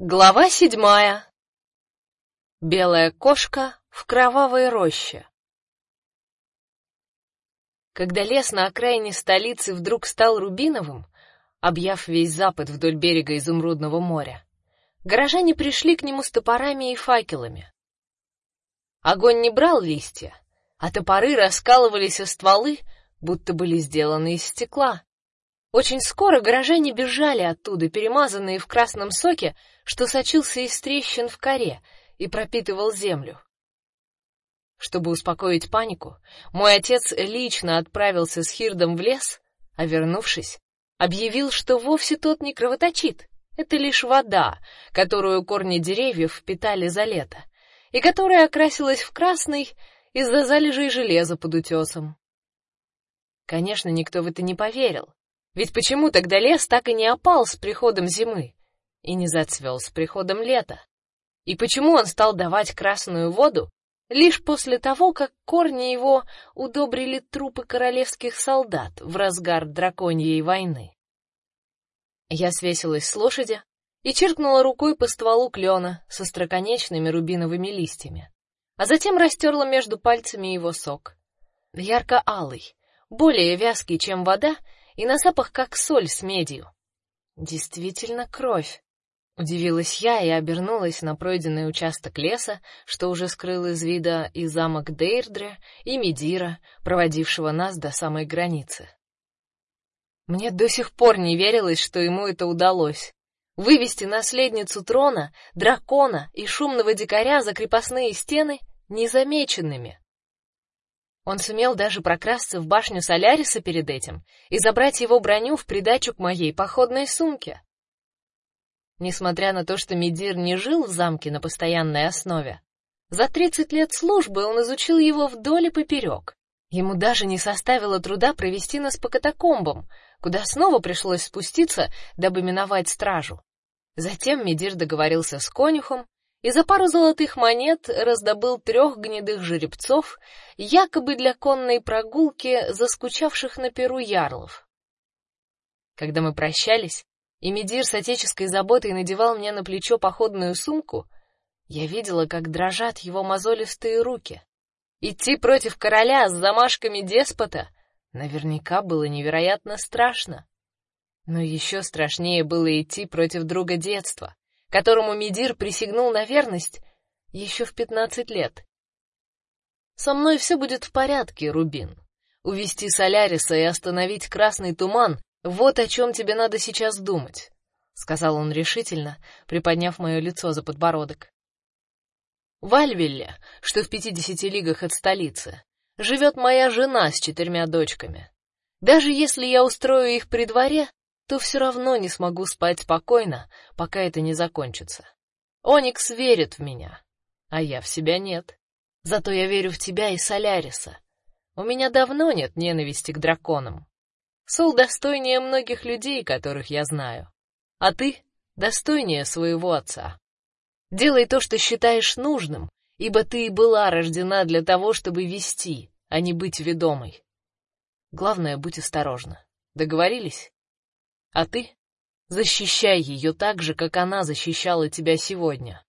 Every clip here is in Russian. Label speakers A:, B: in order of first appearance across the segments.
A: Глава седьмая. Белая кошка в кровавой роще. Когда лес на окраине столицы вдруг стал рубиновым, объяв весь запад вдоль берега изумрудного моря, горожане пришли к нему с топорами и факелами. Огонь не брал листья, а топоры раскалывались о стволы, будто были сделаны из стекла. Очень скоро горожане бежали оттуда, перемазанные в красном соке, что сочился из трещин в коре и пропитывал землю. Чтобы успокоить панику, мой отец лично отправился с Хирдом в лес, а вернувшись, объявил, что вовсе тот не кровоточит. Это лишь вода, которую корни деревьев впитали за лето, и которая окрасилась в красный из-за залежей железа под утесом. Конечно, никто в это не поверил. Ведь почему тогда лес так и не опал с приходом зимы и не зацвел с приходом лета? И почему он стал давать красную воду лишь после того, как корни его удобрили трупы королевских солдат в разгар драконьей войны? Я свесилась с лошади и чиркнула рукой по стволу клена со строконечными рубиновыми листьями, а затем растерла между пальцами его сок. Ярко-алый, более вязкий, чем вода, и на запах как соль с медью. Действительно кровь. Удивилась я и обернулась на пройденный участок леса, что уже скрыл из вида и замок Дейрдре, и Медира, проводившего нас до самой границы. Мне до сих пор не верилось, что ему это удалось. Вывести наследницу трона, дракона и шумного дикаря за крепостные стены незамеченными. Он сумел даже прокрасться в башню Соляриса перед этим и забрать его броню в придачу к моей походной сумке. Несмотря на то, что Медир не жил в замке на постоянной основе, за тридцать лет службы он изучил его вдоль и поперек. Ему даже не составило труда провести нас по катакомбам, куда снова пришлось спуститься, дабы миновать стражу. Затем Медир договорился с конюхом и за пару золотых монет раздобыл трех гнедых жеребцов, якобы для конной прогулки заскучавших на перу ярлов. Когда мы прощались, и Медир с отеческой заботой надевал мне на плечо походную сумку, я видела, как дрожат его мозолистые руки. Идти против короля с замашками деспота наверняка было невероятно страшно. Но еще страшнее было идти против друга детства, которому Медир присягнул на верность еще в пятнадцать лет. Со мной все будет в порядке, Рубин. Увести Соляриса и остановить красный туман вот о чем тебе надо сейчас думать, сказал он решительно, приподняв мое лицо за подбородок. В Альвилле, что в пятидесяти лигах от столицы, живет моя жена с четырьмя дочками. Даже если я устрою их при дворе, то все равно не смогу спать спокойно, пока это не закончится. Оникс верит в меня, а я в себя нет. Зато я верю в тебя и Соляриса. У меня давно нет ненависти к драконам. Сол достойнее многих людей, которых я знаю. А ты достойнее своего отца. Делай то, что считаешь нужным, ибо ты и была рождена для того, чтобы вести, а не быть ведомой. Главное, будь осторожна. Договорились? А ты защищай ее так же, как она защищала тебя сегодня.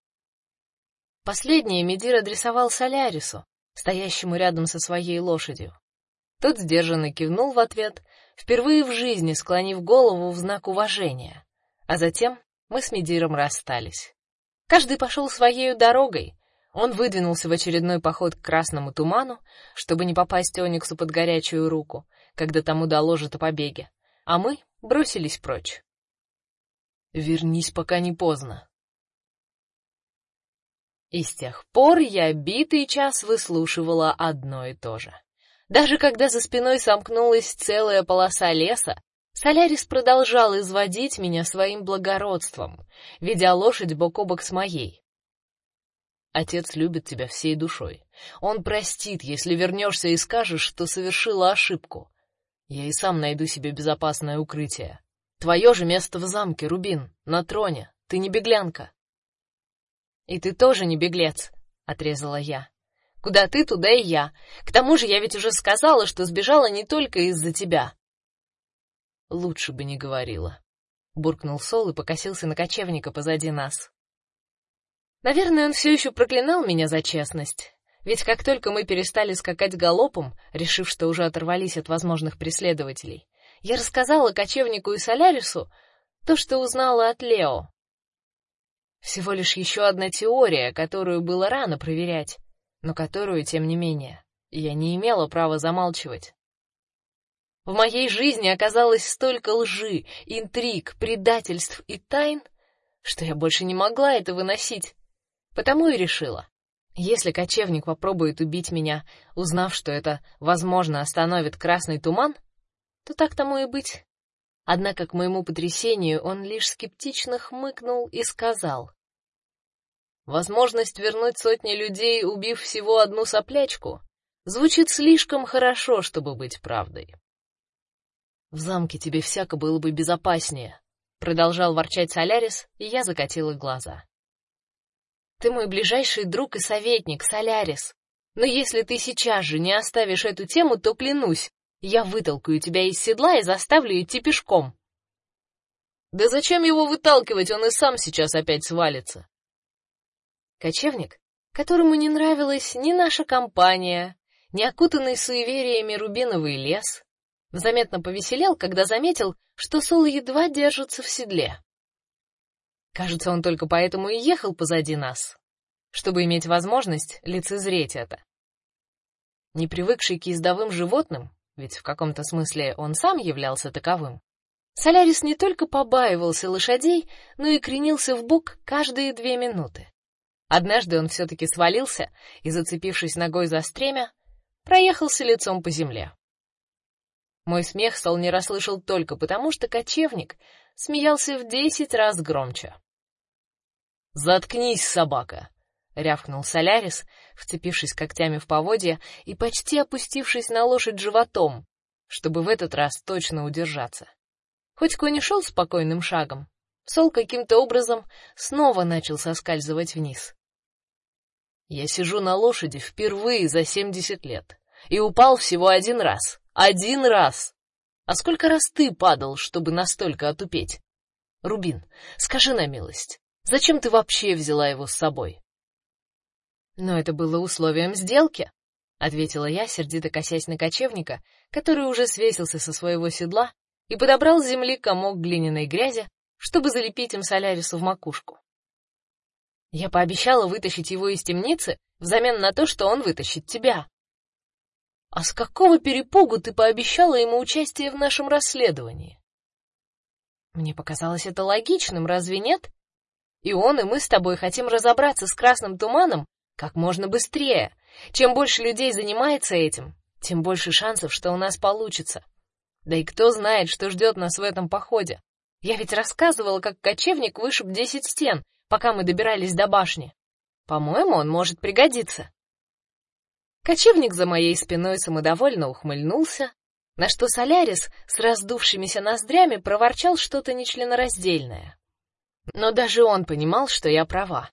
A: Последнее Медир адресовал Солярису, стоящему рядом со своей лошадью. Тот сдержанно кивнул в ответ, впервые в жизни склонив голову в знак уважения. А затем мы с Медиром расстались. Каждый пошел своей дорогой. Он выдвинулся в очередной поход к красному туману, чтобы не попасть Ониксу под горячую руку, когда тому доложат о побеге а мы бросились прочь. Вернись, пока не поздно. И с тех пор я битый час выслушивала одно и то же. Даже когда за спиной сомкнулась целая полоса леса, Солярис продолжал изводить меня своим благородством, ведя лошадь бок о бок с моей. Отец любит тебя всей душой. Он простит, если вернешься и скажешь, что совершила ошибку. Я и сам найду себе безопасное укрытие. Твое же место в замке, Рубин, на троне. Ты не беглянка. И ты тоже не беглец, отрезала я. Куда ты, туда и я. К тому же я ведь уже сказала, что сбежала не только из-за тебя. Лучше бы не говорила, буркнул Сол и покосился на кочевника позади нас. Наверное, он все еще проклинал меня за честность. Ведь как только мы перестали скакать галопом, решив, что уже оторвались от возможных преследователей, я рассказала кочевнику и Солярису то, что узнала от Лео. Всего лишь еще одна теория, которую было рано проверять, но которую, тем не менее, я не имела права замалчивать. В моей жизни оказалось столько лжи, интриг, предательств и тайн, что я больше не могла это выносить. Потому и решила, если кочевник попробует убить меня, узнав, что это, возможно, остановит красный туман, то так тому и быть. Однако к моему потрясению он лишь скептично хмыкнул и сказал: Возможность вернуть сотни людей, убив всего одну соплячку, звучит слишком хорошо, чтобы быть правдой. В замке тебе всяко было бы безопаснее, продолжал ворчать Солярис, и я закатила глаза. Ты мой ближайший друг и советник, Солярис. Но если ты сейчас же не оставишь эту тему, то клянусь, я вытолкаю тебя из седла и заставлю идти пешком. Да зачем его выталкивать, он и сам сейчас опять свалится. Кочевник, которому не нравилась ни наша компания, ни окутанный суевериями рубиновый лес, заметно повеселел, когда заметил, что Сол едва держится в седле. Кажется, он только поэтому и ехал позади нас, чтобы иметь возможность лицезреть это. Не привыкший к ездовым животным, ведь в каком-то смысле он сам являлся таковым. Солярис не только побаивался лошадей, но и кренился в бок каждые две минуты. Однажды он все таки свалился и, зацепившись ногой за стремя, проехался лицом по земле. Мой смех Сол не расслышал только потому, что кочевник смеялся в десять раз громче. Заткнись, собака, рявкнул Солярис, вцепившись когтями в поводья и почти опустившись на лошадь животом, чтобы в этот раз точно удержаться. Хоть конь шел спокойным шагом, Сол каким-то образом снова начал соскальзывать вниз. Я сижу на лошади впервые за семьдесят лет и упал всего один раз. Один раз. А сколько раз ты падал, чтобы настолько отупеть? Рубин, скажи на милость, зачем ты вообще взяла его с собой? Но это было условием сделки, ответила я, сердито косясь на кочевника, который уже свесился со своего седла и подобрал с земли комок глиняной грязи, чтобы залепить им Солярису в макушку. Я пообещала вытащить его из темницы взамен на то, что он вытащит тебя. А с какого перепугу ты пообещала ему участие в нашем расследовании? Мне показалось это логичным, разве нет? И он, и мы с тобой хотим разобраться с красным туманом как можно быстрее. Чем больше людей занимается этим, тем больше шансов, что у нас получится. Да и кто знает, что ждет нас в этом походе. Я ведь рассказывала, как кочевник вышиб десять стен, пока мы добирались до башни. По-моему, он может пригодиться. Кочевник за моей спиной самодовольно ухмыльнулся, на что Солярис с раздувшимися ноздрями проворчал что-то нечленораздельное. Но даже он понимал, что я права.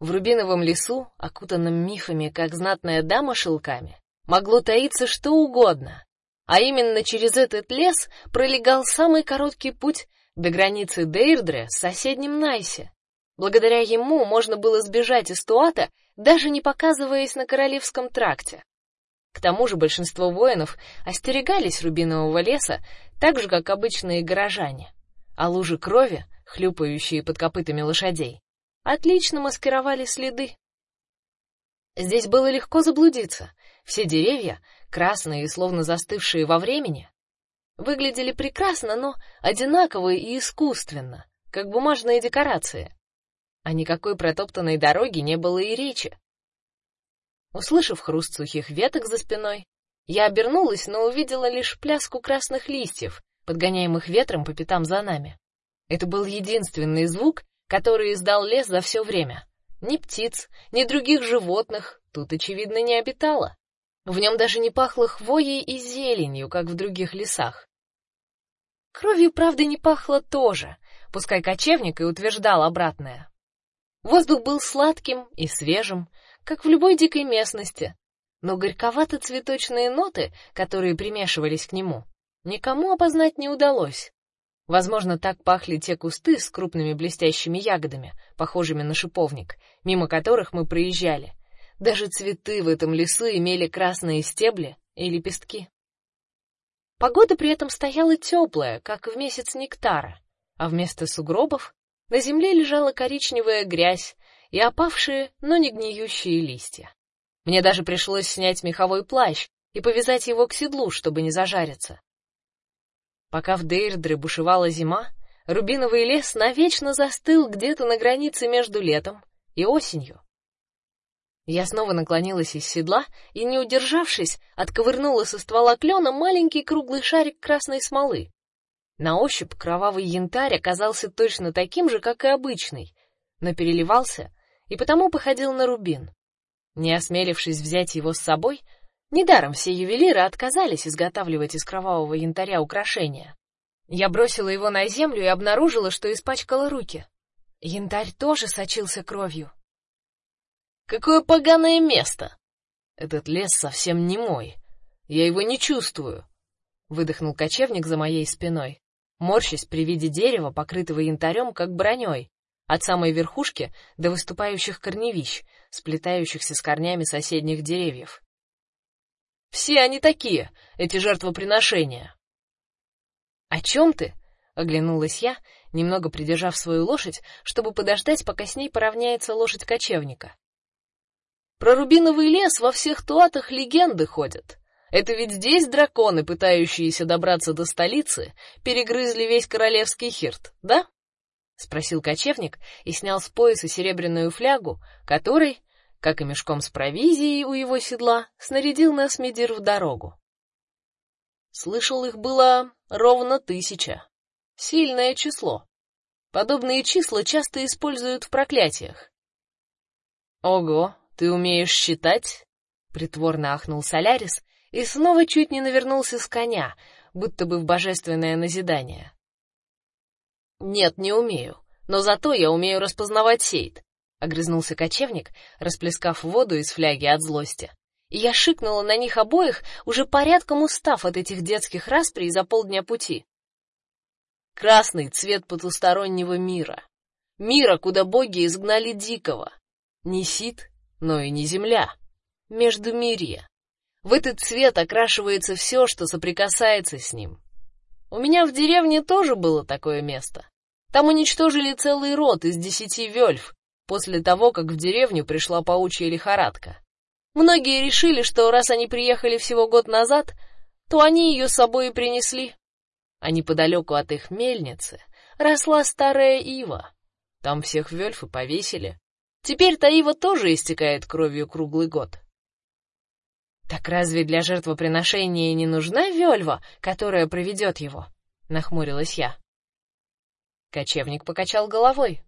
A: В рубиновом лесу, окутанном мифами, как знатная дама шелками, могло таиться что угодно. А именно через этот лес пролегал самый короткий путь до границы Дейрдре с соседним Найсе. Благодаря ему можно было сбежать из Туата, даже не показываясь на Королевском тракте. К тому же большинство воинов остерегались рубинового леса, так же как обычные горожане. А лужи крови, хлюпающие под копытами лошадей, отлично маскировали следы. Здесь было легко заблудиться. Все деревья, красные и словно застывшие во времени, выглядели прекрасно, но одинаково и искусственно, как бумажные декорации. А никакой протоптанной дороги не было и речи. Услышав хруст сухих веток за спиной, я обернулась, но увидела лишь пляску красных листьев, подгоняемых ветром по пятам за нами. Это был единственный звук, который издал лес за все время. Ни птиц, ни других животных тут очевидно не обитало. В нем даже не пахло хвоей и зеленью, как в других лесах. Кровью, правда, не пахло тоже, пускай кочевник и утверждал обратное. Воздух был сладким и свежим, как в любой дикой местности, но горьковато-цветочные ноты, которые примешивались к нему, никому опознать не удалось. Возможно, так пахли те кусты с крупными блестящими ягодами, похожими на шиповник, мимо которых мы проезжали. Даже цветы в этом лесу имели красные стебли и лепестки. Погода при этом стояла теплая, как в месяц нектара, а вместо сугробов на земле лежала коричневая грязь и опавшие, но не гниющие листья. Мне даже пришлось снять меховой плащ и повязать его к седлу, чтобы не зажариться. Пока в Дейрдре бушевала зима, рубиновый лес навечно застыл где-то на границе между летом и осенью. Я снова наклонилась из седла и, не удержавшись, отковырнула со ствола клена маленький круглый шарик красной смолы. На ощупь кровавый янтарь оказался точно таким же, как и обычный, но переливался и потому походил на рубин. Не осмелившись взять его с собой, Недаром все ювелиры отказались изготавливать из кровавого янтаря украшения. Я бросила его на землю и обнаружила, что испачкала руки. Янтарь тоже сочился кровью. Какое поганое место! Этот лес совсем не мой. Я его не чувствую. Выдохнул кочевник за моей спиной, морщась при виде дерева, покрытого янтарем, как броней, от самой верхушки до выступающих корневищ, сплетающихся с корнями соседних деревьев. Все они такие, эти жертвоприношения. О чем ты? Оглянулась я, немного придержав свою лошадь, чтобы подождать, пока с ней поравняется лошадь кочевника. Про рубиновый лес во всех туатах легенды ходят. Это ведь здесь драконы, пытающиеся добраться до столицы, перегрызли весь королевский хирт, да? спросил кочевник и снял с пояса серебряную флягу, которой, как и мешком с провизией у его седла, снарядил нас Медир в дорогу. Слышал, их было ровно тысяча. Сильное число. Подобные числа часто используют в проклятиях. Ого, ты умеешь считать? Притворно ахнул Солярис и снова чуть не навернулся с коня, будто бы в божественное назидание. Нет, не умею, но зато я умею распознавать сейт огрызнулся кочевник, расплескав воду из фляги от злости. И я шикнула на них обоих, уже порядком устав от этих детских расприй за полдня пути. Красный цвет потустороннего мира. Мира, куда боги изгнали дикого. Не сит, но и не земля. Между Междумирье. В этот цвет окрашивается все, что соприкасается с ним. У меня в деревне тоже было такое место. Там уничтожили целый род из десяти вельф, после того, как в деревню пришла паучья лихорадка. Многие решили, что раз они приехали всего год назад, то они ее с собой и принесли. А неподалеку от их мельницы росла старая ива. Там всех вельфы повесили. Теперь-то ива тоже истекает кровью круглый год. Так разве для жертвоприношения не нужна вельва, которая проведет его? Нахмурилась я. Кочевник покачал головой.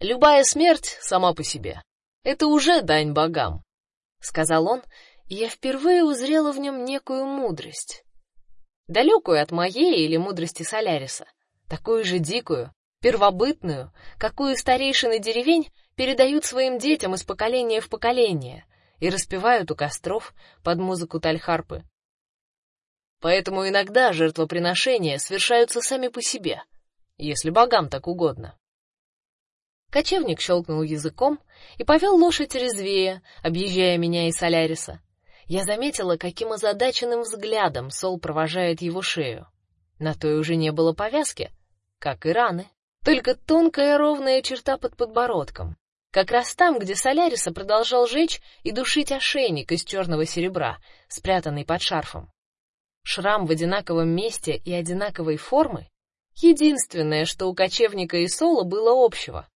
A: Любая смерть сама по себе это уже дань богам, сказал он, и я впервые узрела в нем некую мудрость, далекую от моей или мудрости Соляриса, такую же дикую, первобытную, какую старейшины деревень передают своим детям из поколения в поколение и распевают у костров под музыку тальхарпы. Поэтому иногда жертвоприношения совершаются сами по себе, если богам так угодно. Кочевник щелкнул языком и повел лошадь резвее, объезжая меня и Соляриса. Я заметила, каким озадаченным взглядом Сол провожает его шею. На той уже не было повязки, как и раны, только тонкая ровная черта под подбородком, как раз там, где Соляриса продолжал жечь и душить ошейник из черного серебра, спрятанный под шарфом. Шрам в одинаковом месте и одинаковой формы единственное, что у кочевника и Сола было общего.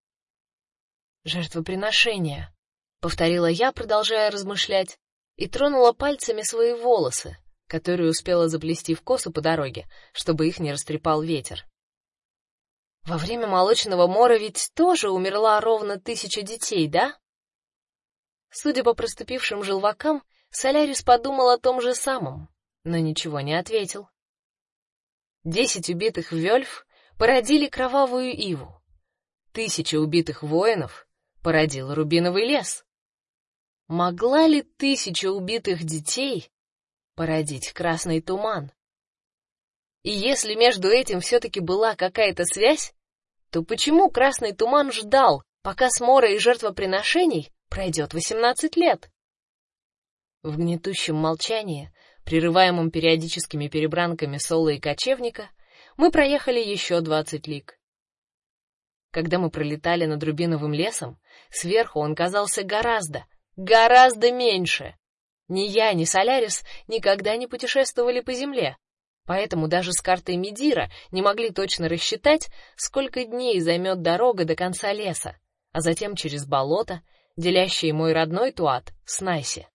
A: Жертвоприношение, повторила я, продолжая размышлять, и тронула пальцами свои волосы, которые успела заплести в косу по дороге, чтобы их не растрепал ветер. Во время молочного мора ведь тоже умерла ровно тысяча детей, да? Судя по проступившим желвакам, Солярис подумал о том же самом, но ничего не ответил. Десять убитых вельф породили кровавую иву. Тысяча убитых воинов породил рубиновый лес. Могла ли тысяча убитых детей породить красный туман? И если между этим все таки была какая-то связь, то почему красный туман ждал, пока с мора и жертвоприношений пройдет 18 лет? В гнетущем молчании, прерываемом периодическими перебранками Соло и кочевника, мы проехали еще 20 лиг. Когда мы пролетали над рубиновым лесом, сверху он казался гораздо, гораздо меньше. Ни я, ни Солярис никогда не путешествовали по земле, поэтому даже с картой Медира не могли точно рассчитать, сколько дней займет дорога до конца леса, а затем через болото, делящее мой родной Туат с Найси.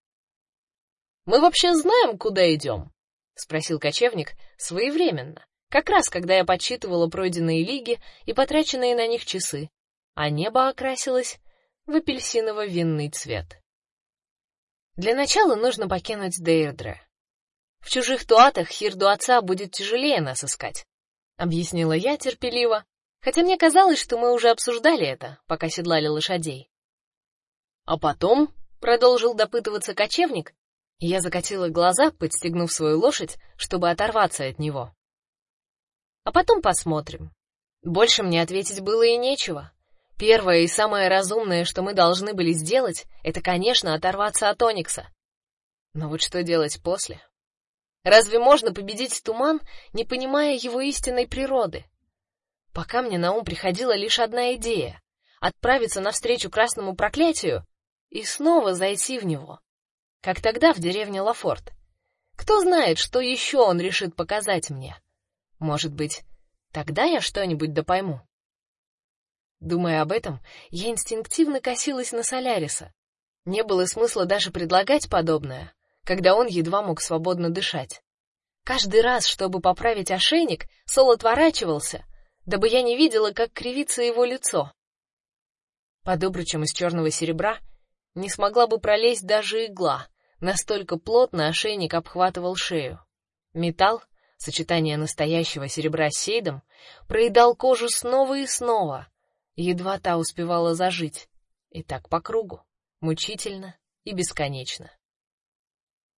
A: Мы вообще знаем, куда идем? спросил кочевник своевременно, как раз когда я подсчитывала пройденные лиги и потраченные на них часы, а небо окрасилось в апельсиново-винный цвет. Для начала нужно покинуть Дейрдре. В чужих туатах Хирду отца будет тяжелее нас искать, объяснила я терпеливо, хотя мне казалось, что мы уже обсуждали это, пока седлали лошадей. А потом, продолжил допытываться кочевник, я закатила глаза, подстегнув свою лошадь, чтобы оторваться от него. А потом посмотрим. Больше мне ответить было и нечего. Первое и самое разумное, что мы должны были сделать, это, конечно, оторваться от Оникса. Но вот что делать после? Разве можно победить туман, не понимая его истинной природы? Пока мне на ум приходила лишь одна идея: отправиться навстречу красному проклятию и снова зайти в него как тогда в деревне Лафорт. Кто знает, что еще он решит показать мне? Может быть, тогда я что-нибудь допойму. Думая об этом, я инстинктивно косилась на Соляриса. Не было смысла даже предлагать подобное, когда он едва мог свободно дышать. Каждый раз, чтобы поправить ошейник, Сол отворачивался, дабы я не видела, как кривится его лицо. Под обручем из черного серебра не смогла бы пролезть даже игла, Настолько плотно ошейник обхватывал шею. Металл, сочетание настоящего серебра с сейдом, проедал кожу снова и снова. Едва та успевала зажить. И так по кругу, мучительно и бесконечно.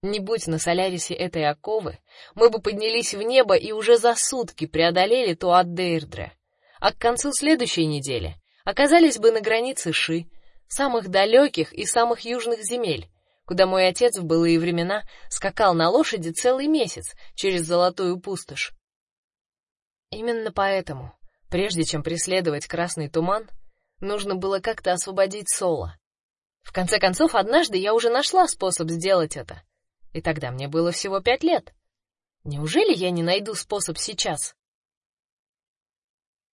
A: Не будь на Солярисе этой оковы, мы бы поднялись в небо и уже за сутки преодолели Туат-Дейрдре, а к концу следующей недели оказались бы на границе Ши, самых далеких и самых южных земель, куда мой отец в былые времена скакал на лошади целый месяц через золотую пустошь. Именно поэтому, прежде чем преследовать красный туман, нужно было как-то освободить Соло. В конце концов, однажды я уже нашла способ сделать это, и тогда мне было всего пять лет. Неужели я не найду способ сейчас?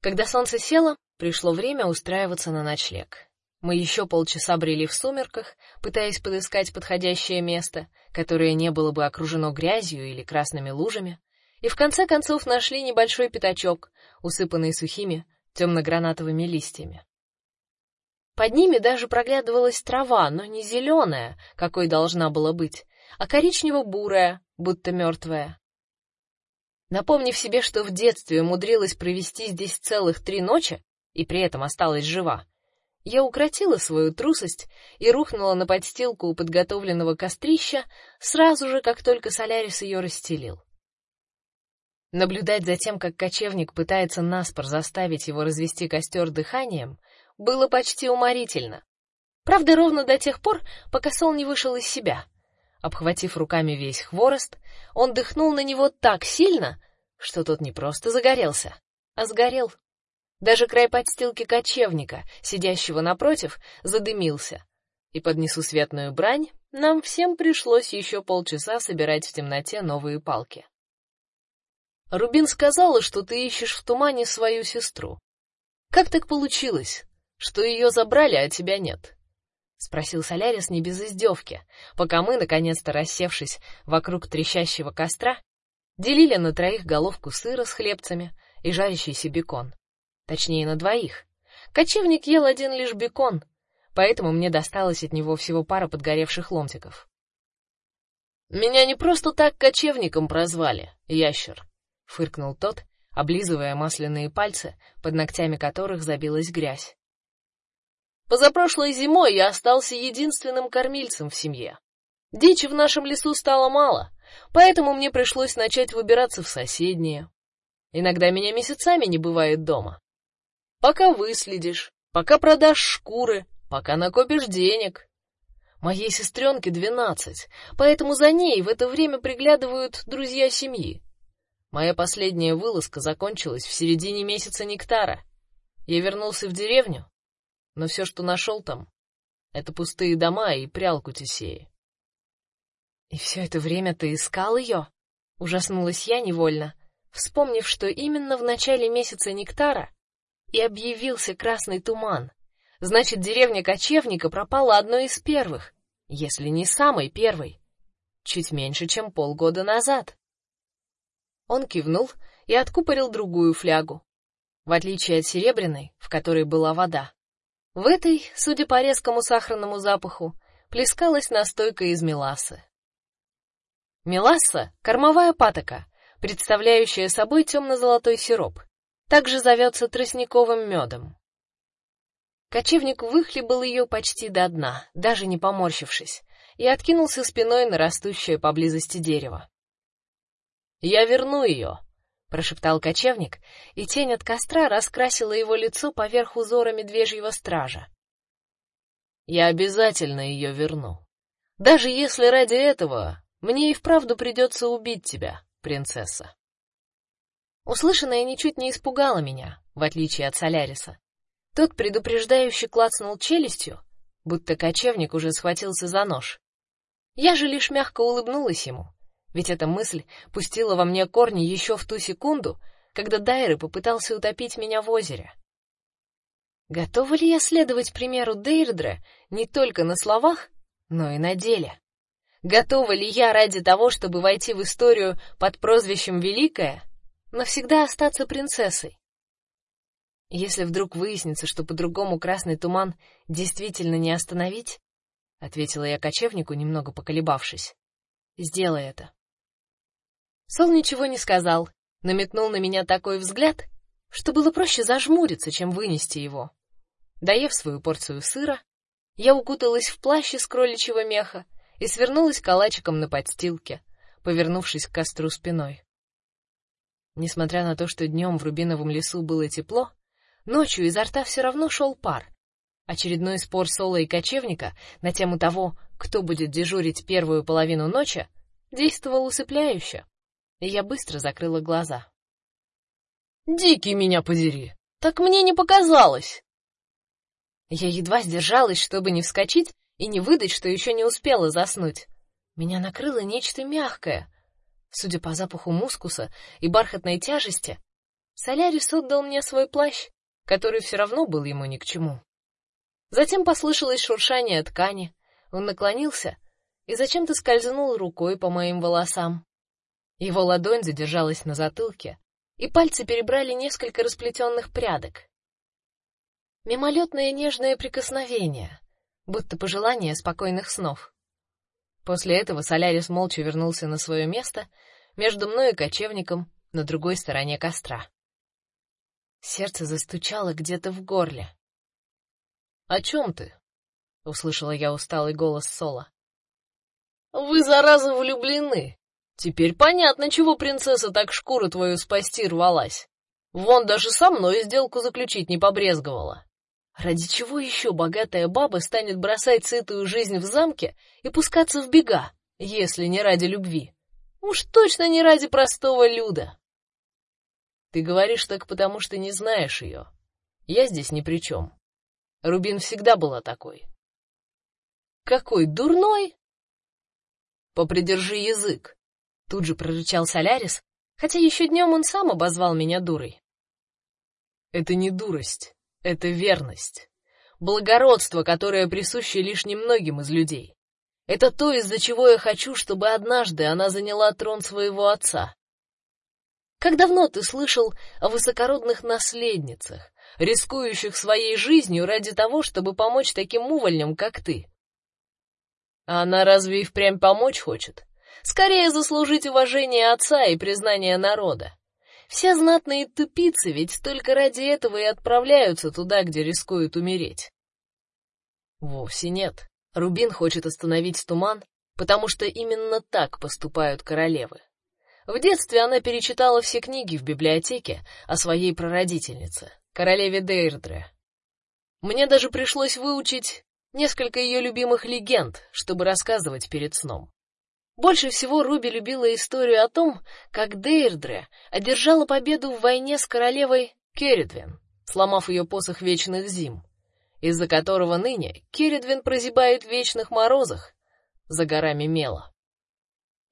A: Когда солнце село, пришло время устраиваться на ночлег. Мы еще полчаса брели в сумерках, пытаясь подыскать подходящее место, которое не было бы окружено грязью или красными лужами, и в конце концов нашли небольшой пятачок, усыпанный сухими темно-гранатовыми листьями. Под ними даже проглядывалась трава, но не зеленая, какой должна была быть, а коричнево-бурая, будто мертвая. Напомнив себе, что в детстве умудрилась провести здесь целых три ночи и при этом осталась жива, я укротила свою трусость и рухнула на подстилку у подготовленного кострища сразу же, как только Солярис ее расстелил. Наблюдать за тем, как кочевник пытается наспор заставить его развести костер дыханием, было почти уморительно. Правда, ровно до тех пор, пока Сол не вышел из себя. Обхватив руками весь хворост, он дыхнул на него так сильно, что тот не просто загорелся, а сгорел. Даже край подстилки кочевника, сидящего напротив, задымился. И под несусветную брань нам всем пришлось еще полчаса собирать в темноте новые палки. Рубин сказала, что ты ищешь в тумане свою сестру. Как так получилось, что ее забрали, а тебя нет? Спросил Солярис не без издевки, пока мы наконец-то рассевшись вокруг трещащего костра, делили на троих головку сыра с хлебцами и жарящийся бекон. Точнее, на двоих. Кочевник ел один лишь бекон, поэтому мне досталось от него всего пара подгоревших ломтиков. Меня не просто так кочевником прозвали, ящер, фыркнул тот, облизывая масляные пальцы, под ногтями которых забилась грязь. Позапрошлой зимой я остался единственным кормильцем в семье. Дичи в нашем лесу стало мало, поэтому мне пришлось начать выбираться в соседние. Иногда меня месяцами не бывает дома. Пока выследишь, пока продашь шкуры, пока накопишь денег. Моей сестренке двенадцать, поэтому за ней в это время приглядывают друзья семьи. Моя последняя вылазка закончилась в середине месяца нектара. Я вернулся в деревню, но все, что нашел там, это пустые дома и прялку Тесеи. И все это время ты искал ее? Ужаснулась я невольно, вспомнив, что именно в начале месяца нектара и объявился красный туман. Значит, деревня кочевника пропала одной из первых, если не самой первой, чуть меньше, чем полгода назад. Он кивнул и откупорил другую флягу. В отличие от серебряной, в которой была вода, в этой, судя по резкому сахарному запаху, плескалась настойка из мелассы. Меласса кормовая патока, представляющая собой темно-золотой сироп. Также зовется тростниковым медом. Кочевник выхлебал ее почти до дна, даже не поморщившись, и откинулся спиной на растущее поблизости дерево. Я верну ее, прошептал кочевник, и тень от костра раскрасила его лицо поверх узора медвежьего стража. Я обязательно ее верну. Даже если ради этого мне и вправду придется убить тебя, принцесса. Услышанное ничуть не испугало меня, в отличие от Соляриса. Тот предупреждающе клацнул челюстью, будто кочевник уже схватился за нож. Я же лишь мягко улыбнулась ему, ведь эта мысль пустила во мне корни еще в ту секунду, когда Дайры попытался утопить меня в озере. Готова ли я следовать примеру Дейрдра не только на словах, но и на деле? Готова ли я ради того, чтобы войти в историю под прозвищем Великая, навсегда остаться принцессой? Если вдруг выяснится, что по-другому красный туман действительно не остановить, ответила я кочевнику, немного поколебавшись. Сделай это. Сол ничего не сказал, наметнул на меня такой взгляд, что было проще зажмуриться, чем вынести его. Доев свою порцию сыра, я укуталась в плащ из кроличьего меха и свернулась калачиком на подстилке, повернувшись к костру спиной. Несмотря на то, что днем в рубиновом лесу было тепло, ночью изо рта все равно шел пар. Очередной спор Сола и кочевника на тему того, кто будет дежурить первую половину ночи, действовал усыпляюще и я быстро закрыла глаза. Дикий меня подери. Так мне не показалось. Я едва сдержалась, чтобы не вскочить и не выдать, что еще не успела заснуть. Меня накрыло нечто мягкое. Судя по запаху мускуса и бархатной тяжести, Солярис отдал мне свой плащ, который все равно был ему ни к чему. Затем послышалось шуршание ткани. Он наклонился и зачем-то скользнул рукой по моим волосам. Его ладонь задержалась на затылке, и пальцы перебрали несколько расплетенных прядок. Мимолетное нежное прикосновение, будто пожелание спокойных снов. После этого Солярис молча вернулся на свое место между мной и кочевником на другой стороне костра. Сердце застучало где-то в горле. О чем ты? услышала я усталый голос Сола. Вы зараза влюблены, Теперь понятно, чего принцесса так шкуру твою спасти рвалась. Вон даже со мной сделку заключить не побрезговала. Ради чего еще богатая баба станет бросать сытую жизнь в замке и пускаться в бега, если не ради любви? Уж точно не ради простого люда. Ты говоришь так, потому что не знаешь ее. Я здесь ни при чем. Рубин всегда была такой. Какой дурной? Попридержи язык. Тут же прорычал Солярис, хотя еще днем он сам обозвал меня дурой. Это не дурость, это верность, благородство, которое присуще лишь немногим из людей. Это то, из-за чего я хочу, чтобы однажды она заняла трон своего отца. Как давно ты слышал о высокородных наследницах, рискующих своей жизнью ради того, чтобы помочь таким увольням, как ты? А она разве и впрямь помочь хочет? Скорее заслужить уважение отца и признание народа. Все знатные тупицы ведь только ради этого и отправляются туда, где рискуют умереть. Вовсе нет. Рубин хочет остановить туман, потому что именно так поступают королевы. В детстве она перечитала все книги в библиотеке о своей прародительнице, королеве Дейрдре. Мне даже пришлось выучить несколько ее любимых легенд, чтобы рассказывать перед сном. Больше всего Руби любила историю о том, как Дейрдре одержала победу в войне с королевой Кередвин, сломав ее посох вечных зим, из-за которого ныне Кередвин прозябает в вечных морозах за горами Мела.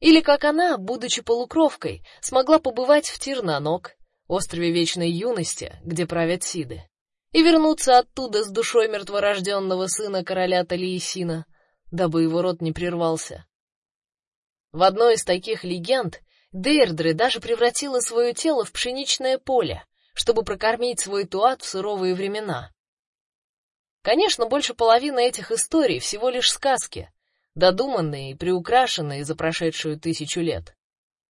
A: Или как она, будучи полукровкой, смогла побывать в Тирнанок, острове вечной юности, где правят Сиды, и вернуться оттуда с душой мертворожденного сына короля Талиесина, дабы его род не прервался. В одной из таких легенд Дейрдре даже превратила свое тело в пшеничное поле, чтобы прокормить свой туат в суровые времена. Конечно, больше половины этих историй всего лишь сказки, додуманные и приукрашенные за прошедшую тысячу лет.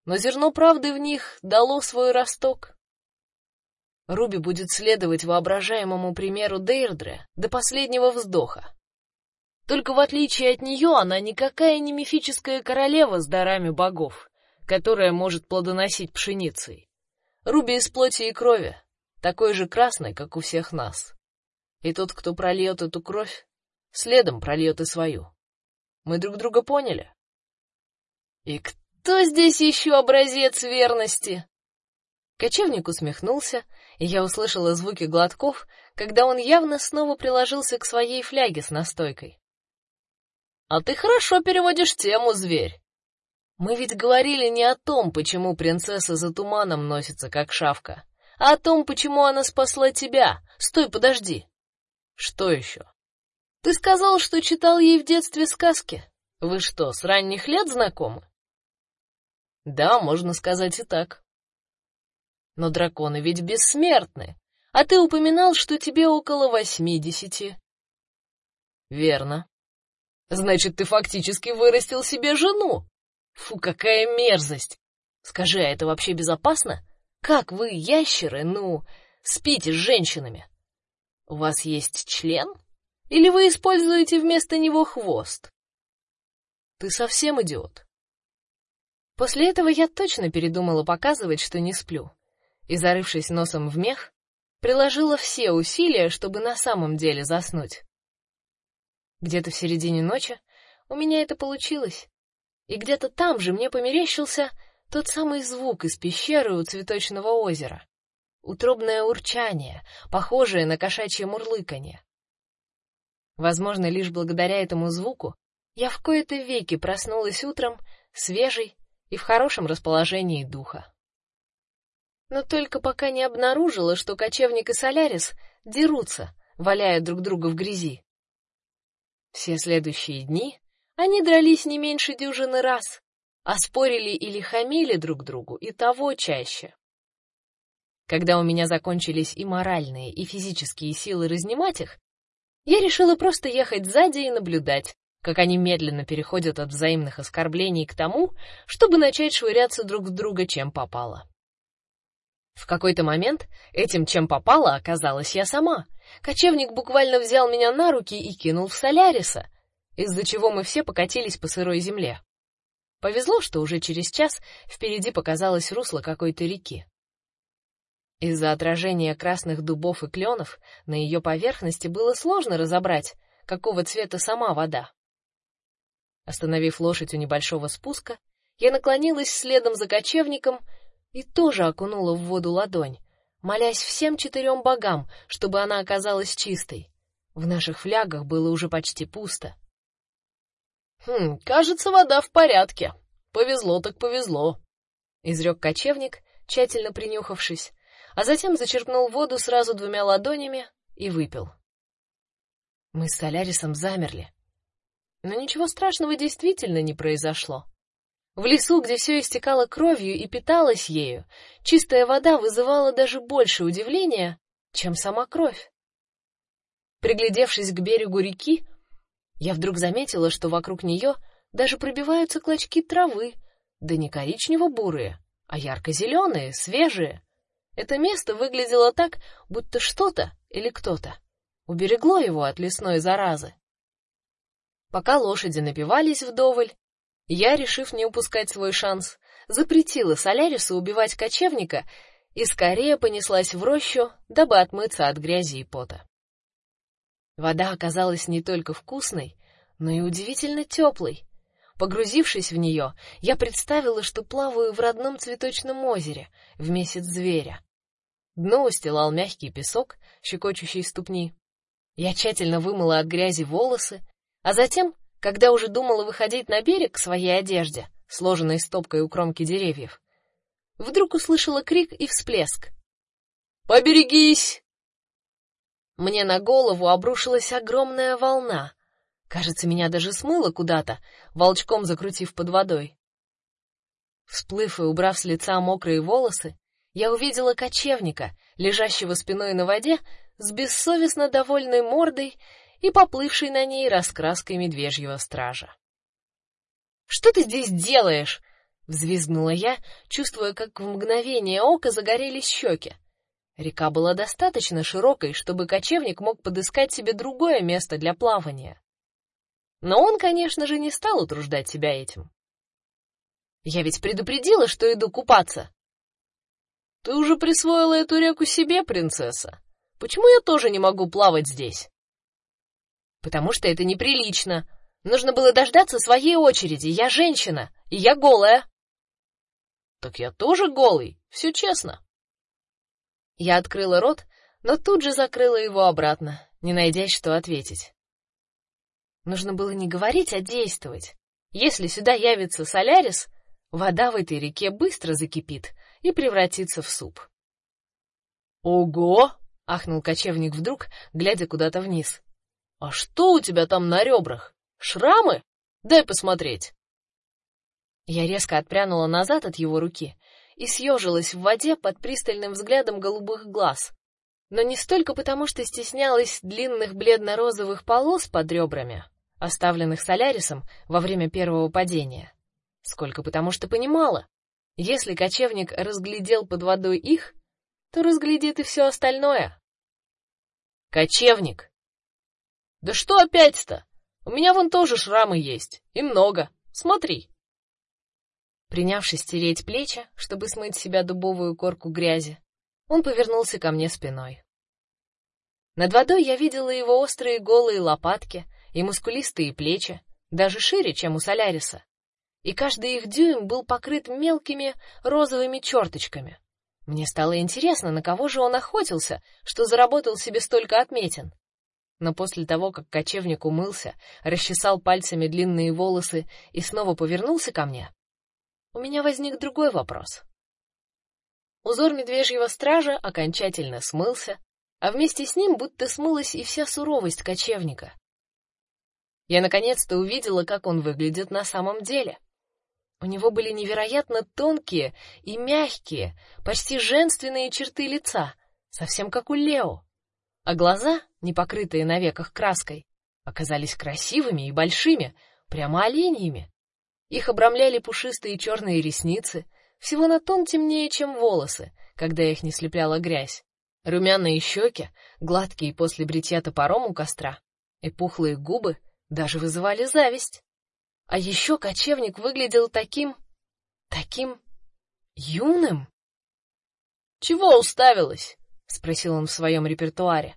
A: Но зерно правды в них дало свой росток. Руби будет следовать воображаемому примеру Дейрдре до последнего вздоха. Только в отличие от нее она никакая не мифическая королева с дарами богов, которая может плодоносить пшеницей. Руби из плоти и крови, такой же красной, как у всех нас. И тот, кто прольет эту кровь, следом прольет и свою. Мы друг друга поняли. И кто здесь еще образец верности? Кочевник усмехнулся, и я услышала звуки глотков, когда он явно снова приложился к своей фляге с настойкой. А ты хорошо переводишь тему, зверь. Мы ведь говорили не о том, почему принцесса за туманом носится как шавка, а о том, почему она спасла тебя. Стой, подожди. Что еще? Ты сказал, что читал ей в детстве сказки. Вы что, с ранних лет знакомы? Да, можно сказать и так. Но драконы ведь бессмертны. А ты упоминал, что тебе около восьмидесяти. Верно. Значит, ты фактически вырастил себе жену. Фу, какая мерзость. Скажи, а это вообще безопасно? Как вы, ящеры, ну, спите с женщинами? У вас есть член? Или вы используете вместо него хвост? Ты совсем идиот. После этого я точно передумала показывать, что не сплю. И зарывшись носом в мех, приложила все усилия, чтобы на самом деле заснуть. Где-то в середине ночи у меня это получилось. И где-то там же мне померещился тот самый звук из пещеры у цветочного озера. Утробное урчание, похожее на кошачье мурлыканье. Возможно, лишь благодаря этому звуку я в кои-то веки проснулась утром свежей и в хорошем расположении духа. Но только пока не обнаружила, что кочевник и Солярис дерутся, валяя друг друга в грязи. Все следующие дни они дрались не меньше дюжины раз, а спорили или хамили друг другу и того чаще. Когда у меня закончились и моральные, и физические силы разнимать их, я решила просто ехать сзади и наблюдать, как они медленно переходят от взаимных оскорблений к тому, чтобы начать швыряться друг в друга чем попало. В какой-то момент этим чем попало оказалась я сама. Кочевник буквально взял меня на руки и кинул в Соляриса, из-за чего мы все покатились по сырой земле. Повезло, что уже через час впереди показалось русло какой-то реки. Из-за отражения красных дубов и кленов на ее поверхности было сложно разобрать, какого цвета сама вода. Остановив лошадь у небольшого спуска, я наклонилась следом за кочевником и тоже окунула в воду ладонь, молясь всем четырем богам, чтобы она оказалась чистой. В наших флягах было уже почти пусто. Хм, кажется, вода в порядке. Повезло так повезло, изрек кочевник, тщательно принюхавшись, а затем зачерпнул воду сразу двумя ладонями и выпил. Мы с Солярисом замерли. Но ничего страшного действительно не произошло. В лесу, где все истекало кровью и питалось ею, чистая вода вызывала даже больше удивления, чем сама кровь. Приглядевшись к берегу реки, я вдруг заметила, что вокруг нее даже пробиваются клочки травы, да не коричнево-бурые, а ярко-зеленые, свежие. Это место выглядело так, будто что-то или кто-то уберегло его от лесной заразы. Пока лошади напивались вдоволь, я, решив не упускать свой шанс, запретила Солярису убивать кочевника и скорее понеслась в рощу, дабы отмыться от грязи и пота. Вода оказалась не только вкусной, но и удивительно теплой. Погрузившись в нее, я представила, что плаваю в родном цветочном озере в месяц зверя. Дно устилал мягкий песок, щекочущий ступни. Я тщательно вымыла от грязи волосы, а затем, когда уже думала выходить на берег к своей одежде, сложенной стопкой у кромки деревьев, вдруг услышала крик и всплеск. Поберегись! Мне на голову обрушилась огромная волна. Кажется, меня даже смыло куда-то, волчком закрутив под водой. Всплыв и убрав с лица мокрые волосы, я увидела кочевника, лежащего спиной на воде, с бессовестно довольной мордой и поплывшей на ней раскраской медвежьего стража. Что ты здесь делаешь? взвизгнула я, чувствуя, как в мгновение ока загорелись щеки. Река была достаточно широкой, чтобы кочевник мог подыскать себе другое место для плавания. Но он, конечно же, не стал утруждать себя этим. Я ведь предупредила, что иду купаться. Ты уже присвоила эту реку себе, принцесса. Почему я тоже не могу плавать здесь? Потому что это неприлично. Нужно было дождаться своей очереди. Я женщина, и я голая. Так я тоже голый, все честно. Я открыла рот, но тут же закрыла его обратно, не найдя что ответить. Нужно было не говорить, а действовать. Если сюда явится Солярис, вода в этой реке быстро закипит и превратится в суп. Ого, ахнул кочевник вдруг, глядя куда-то вниз. А что у тебя там на ребрах? Шрамы? Дай посмотреть. Я резко отпрянула назад от его руки и съежилась в воде под пристальным взглядом голубых глаз. Но не столько потому, что стеснялась длинных бледно-розовых полос под ребрами, оставленных Солярисом во время первого падения, сколько потому, что понимала, если кочевник разглядел под водой их, то разглядит и все остальное. Кочевник. Да что опять-то? У меня вон тоже шрамы есть, и много. Смотри. Принявшись тереть плечи, чтобы смыть с себя дубовую корку грязи, он повернулся ко мне спиной. Над водой я видела его острые голые лопатки и мускулистые плечи, даже шире, чем у Соляриса. И каждый их дюйм был покрыт мелкими розовыми черточками. Мне стало интересно, на кого же он охотился, что заработал себе столько отметин. Но после того, как кочевник умылся, расчесал пальцами длинные волосы и снова повернулся ко мне, у меня возник другой вопрос. Узор медвежьего стража окончательно смылся, а вместе с ним будто смылась и вся суровость кочевника. Я наконец-то увидела, как он выглядит на самом деле. У него были невероятно тонкие и мягкие, почти женственные черты лица, совсем как у Лео. А глаза, не покрытые на веках краской, оказались красивыми и большими, прямо оленьими. Их обрамляли пушистые черные ресницы, всего на тон темнее, чем волосы, когда их не слепляла грязь. Румяные щеки, гладкие после бритья топором у костра, и пухлые губы даже вызывали зависть. А еще кочевник выглядел таким, таким юным. Чего уставилась? Спросил он в своем репертуаре.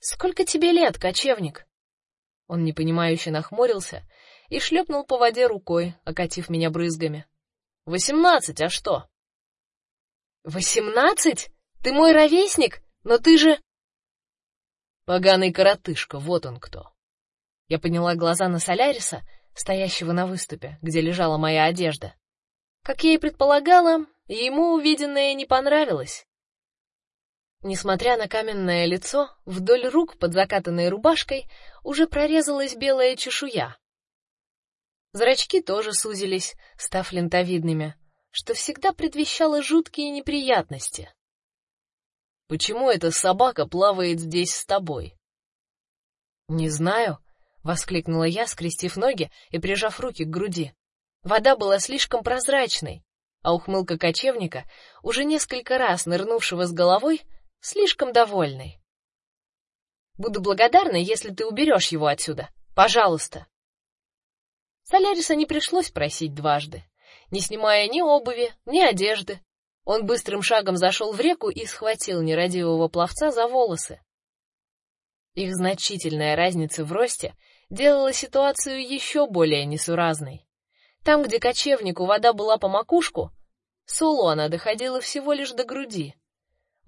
A: Сколько тебе лет, кочевник? Он непонимающе нахмурился и шлепнул по воде рукой, окатив меня брызгами. Восемнадцать, а что? Восемнадцать? Ты мой ровесник, но ты же поганый коротышка, вот он кто. Я подняла глаза на Соляриса, стоящего на выступе, где лежала моя одежда. Как я и предполагала, ему увиденное не понравилось. Несмотря на каменное лицо, вдоль рук под закатанной рубашкой уже прорезалась белая чешуя, Зрачки тоже сузились, став лентовидными, что всегда предвещало жуткие неприятности. Почему эта собака плавает здесь с тобой? Не знаю, воскликнула я, скрестив ноги и прижав руки к груди. Вода была слишком прозрачной, а ухмылка кочевника, уже несколько раз нырнувшего с головой, слишком довольной. Буду благодарна, если ты уберешь его отсюда. Пожалуйста. Соляриса не пришлось просить дважды. не снимая ни обуви, ни одежды. Он быстрым шагом зашел в реку и схватил нерадивого пловца за волосы. Их значительная разница в росте делала ситуацию еще более несуразной. Там, где кочевнику вода была по макушку, Солу она доходила всего лишь до груди.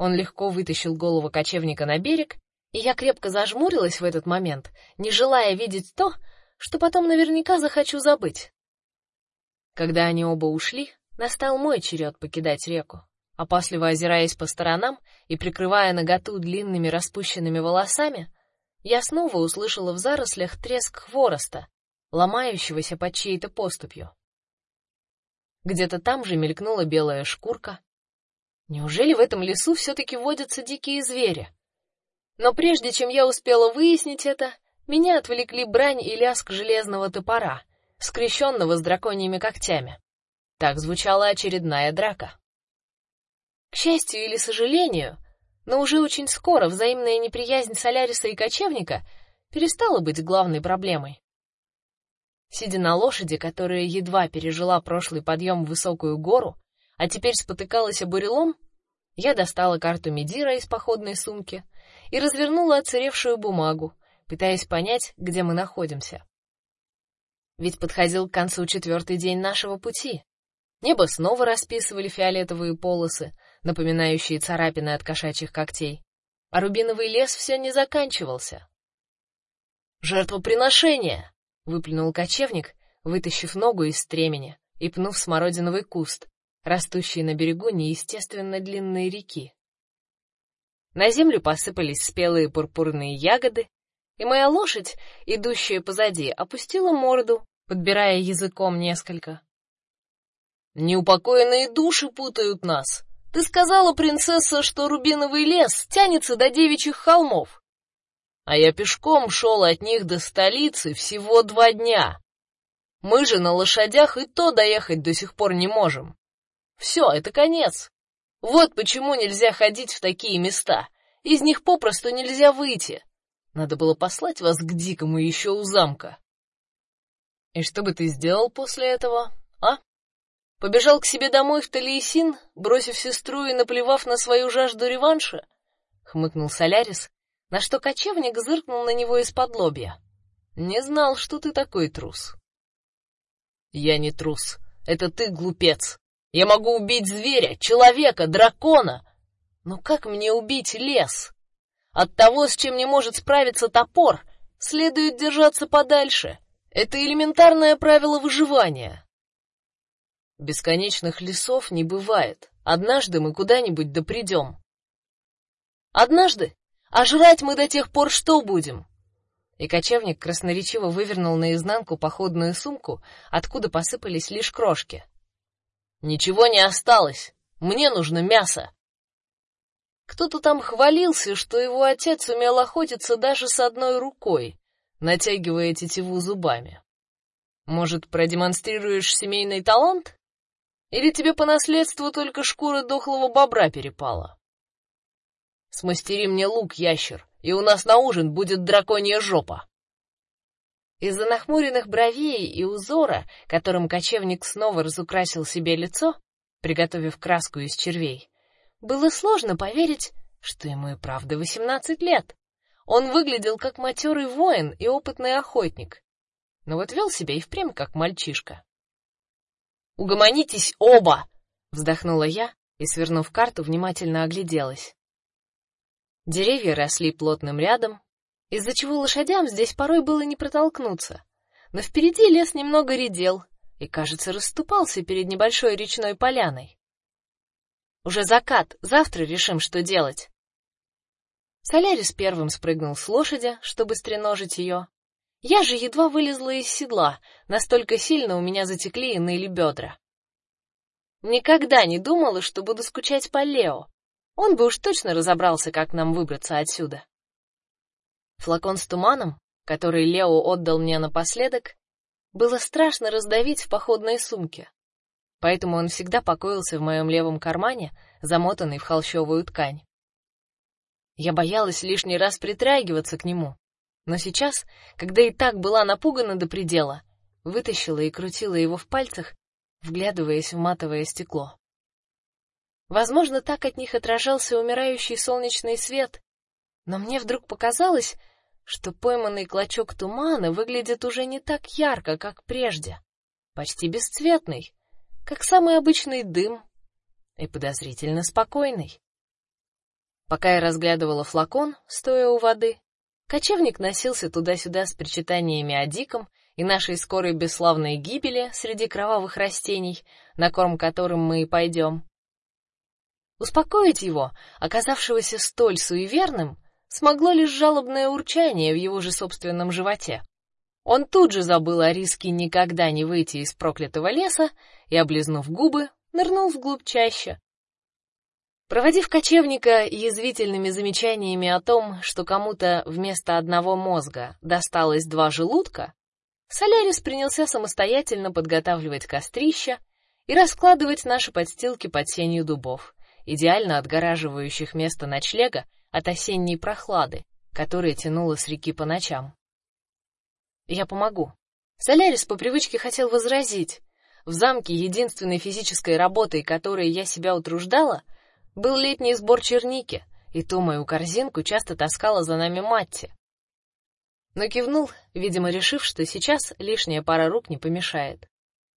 A: Он легко вытащил голову кочевника на берег, и я крепко зажмурилась в этот момент, не желая видеть то, что потом наверняка захочу забыть. Когда они оба ушли, настал мой черед покидать реку. Опасливо озираясь по сторонам и прикрывая наготу длинными распущенными волосами, я снова услышала в зарослях треск хвороста, ломающегося под чьей-то поступью. Где-то там же мелькнула белая шкурка. Неужели в этом лесу все таки водятся дикие звери? Но прежде чем я успела выяснить это, меня отвлекли брань и лязг железного топора, скрещенного с драконьими когтями. Так звучала очередная драка. К счастью или сожалению, но уже очень скоро взаимная неприязнь Соляриса и кочевника перестала быть главной проблемой. Сидя на лошади, которая едва пережила прошлый подъем в высокую гору, а теперь спотыкалась о бурелом, я достала карту Медира из походной сумки и развернула оцаревшую бумагу, пытаясь понять, где мы находимся. Ведь подходил к концу четвертый день нашего пути. Небо снова расписывали фиолетовые полосы, напоминающие царапины от кошачьих когтей, а рубиновый лес все не заканчивался. Жертвоприношение, выплюнул кочевник, вытащив ногу из стремени и пнув смородиновый куст, растущий на берегу неестественно длинной реки. На землю посыпались спелые пурпурные ягоды, и моя лошадь, идущая позади, опустила морду, подбирая языком несколько. Неупокоенные души путают нас. Ты сказала, принцесса, что рубиновый лес тянется до девичьих холмов. А я пешком шел от них до столицы всего два дня. Мы же на лошадях и то доехать до сих пор не можем. Все, это конец. Вот почему нельзя ходить в такие места. Из них попросту нельзя выйти. Надо было послать вас к дикому еще у замка. И что бы ты сделал после этого, а? Побежал к себе домой в Талиесин, бросив сестру и наплевав на свою жажду реванша? Хмыкнул Солярис, на что кочевник зыркнул на него из-под лобья. Не знал, что ты такой трус. Я не трус. Это ты глупец. Я могу убить зверя, человека, дракона. Но как мне убить лес? От того, с чем не может справиться топор, следует держаться подальше. Это элементарное правило выживания. Бесконечных лесов не бывает. Однажды мы куда-нибудь допридем. Однажды? А жрать мы до тех пор что будем? И кочевник красноречиво вывернул наизнанку походную сумку, откуда посыпались лишь крошки. Ничего не осталось. Мне нужно мясо. Кто-то там хвалился, что его отец умел охотиться даже с одной рукой натягивая тетиву зубами. Может, продемонстрируешь семейный талант? Или тебе по наследству только шкура дохлого бобра перепала? Смастери мне лук, ящер, и у нас на ужин будет драконья жопа. Из-за нахмуренных бровей и узора, которым кочевник снова разукрасил себе лицо, приготовив краску из червей, было сложно поверить, что ему и правда восемнадцать лет. Он выглядел как матерый воин и опытный охотник, но вот вел себя и впрямь как мальчишка. Угомонитесь оба, вздохнула я и, свернув карту, внимательно огляделась. Деревья росли плотным рядом, из-за чего лошадям здесь порой было не протолкнуться. Но впереди лес немного редел и, кажется, расступался перед небольшой речной поляной. Уже закат, завтра решим, что делать. Солярис первым спрыгнул с лошади, чтобы стреножить ее. Я же едва вылезла из седла, настолько сильно у меня затекли и ныли бедра. Никогда не думала, что буду скучать по Лео. Он бы уж точно разобрался, как нам выбраться отсюда. Флакон с туманом, который Лео отдал мне напоследок, было страшно раздавить в походной сумке. Поэтому он всегда покоился в моем левом кармане, замотанный в холщовую ткань. Я боялась лишний раз притрагиваться к нему, но сейчас, когда и так была напугана до предела, вытащила и крутила его в пальцах вглядываясь в матовое стекло. Возможно, так от них отражался умирающий солнечный свет, но мне вдруг показалось, что пойманный клочок тумана выглядит уже не так ярко, как прежде, почти бесцветный, как самый обычный дым, и подозрительно спокойный. Пока я разглядывала флакон, стоя у воды, кочевник носился туда-сюда с причитаниями о диком и нашей скорой бесславной гибели среди кровавых растений, на корм которым мы и пойдем. Успокоить его, оказавшегося столь суеверным, смогло лишь жалобное урчание в его же собственном животе. Он тут же забыл о риске никогда не выйти из проклятого леса и, облизнув губы, нырнул вглубь чаще. Проводив кочевника язвительными замечаниями о том, что кому-то вместо одного мозга досталось два желудка, Солярис принялся самостоятельно подготавливать кострища и раскладывать наши подстилки под сенью дубов, идеально отгораживающих место ночлега от осенней прохлады, которая тянула с реки по ночам. Я помогу. Солярис по привычке хотел возразить. В замке единственной физической работой, которой я себя утруждала, был летний сбор черники, и ту мою корзинку часто таскала за нами Матти. Но кивнул, видимо, решив, что сейчас лишняя пара рук не помешает.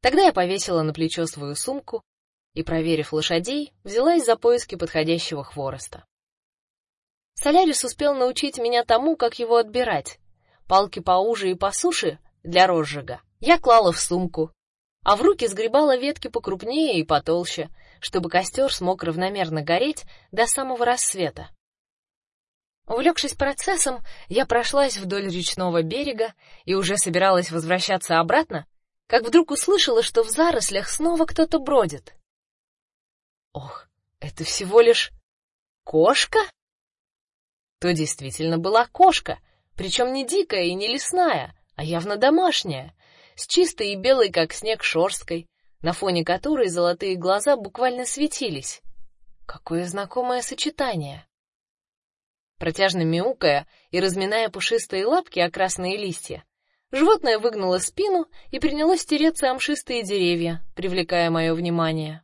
A: Тогда я повесила на плечо свою сумку и, проверив лошадей, взялась за поиски подходящего хвороста. Солярис успел научить меня тому, как его отбирать. Палки поуже и по суше для розжига я клала в сумку, а в руки сгребала ветки покрупнее и потолще, чтобы костер смог равномерно гореть до самого рассвета. Увлекшись процессом, я прошлась вдоль речного берега и уже собиралась возвращаться обратно, как вдруг услышала, что в зарослях снова кто-то бродит. Ох, это всего лишь кошка? То действительно была кошка, причем не дикая и не лесная, а явно домашняя, с чистой и белой, как снег, шерсткой, на фоне которой золотые глаза буквально светились. Какое знакомое сочетание! Протяжно мяукая и разминая пушистые лапки о красные листья, животное выгнуло спину и принялось тереться о мшистые деревья, привлекая мое внимание.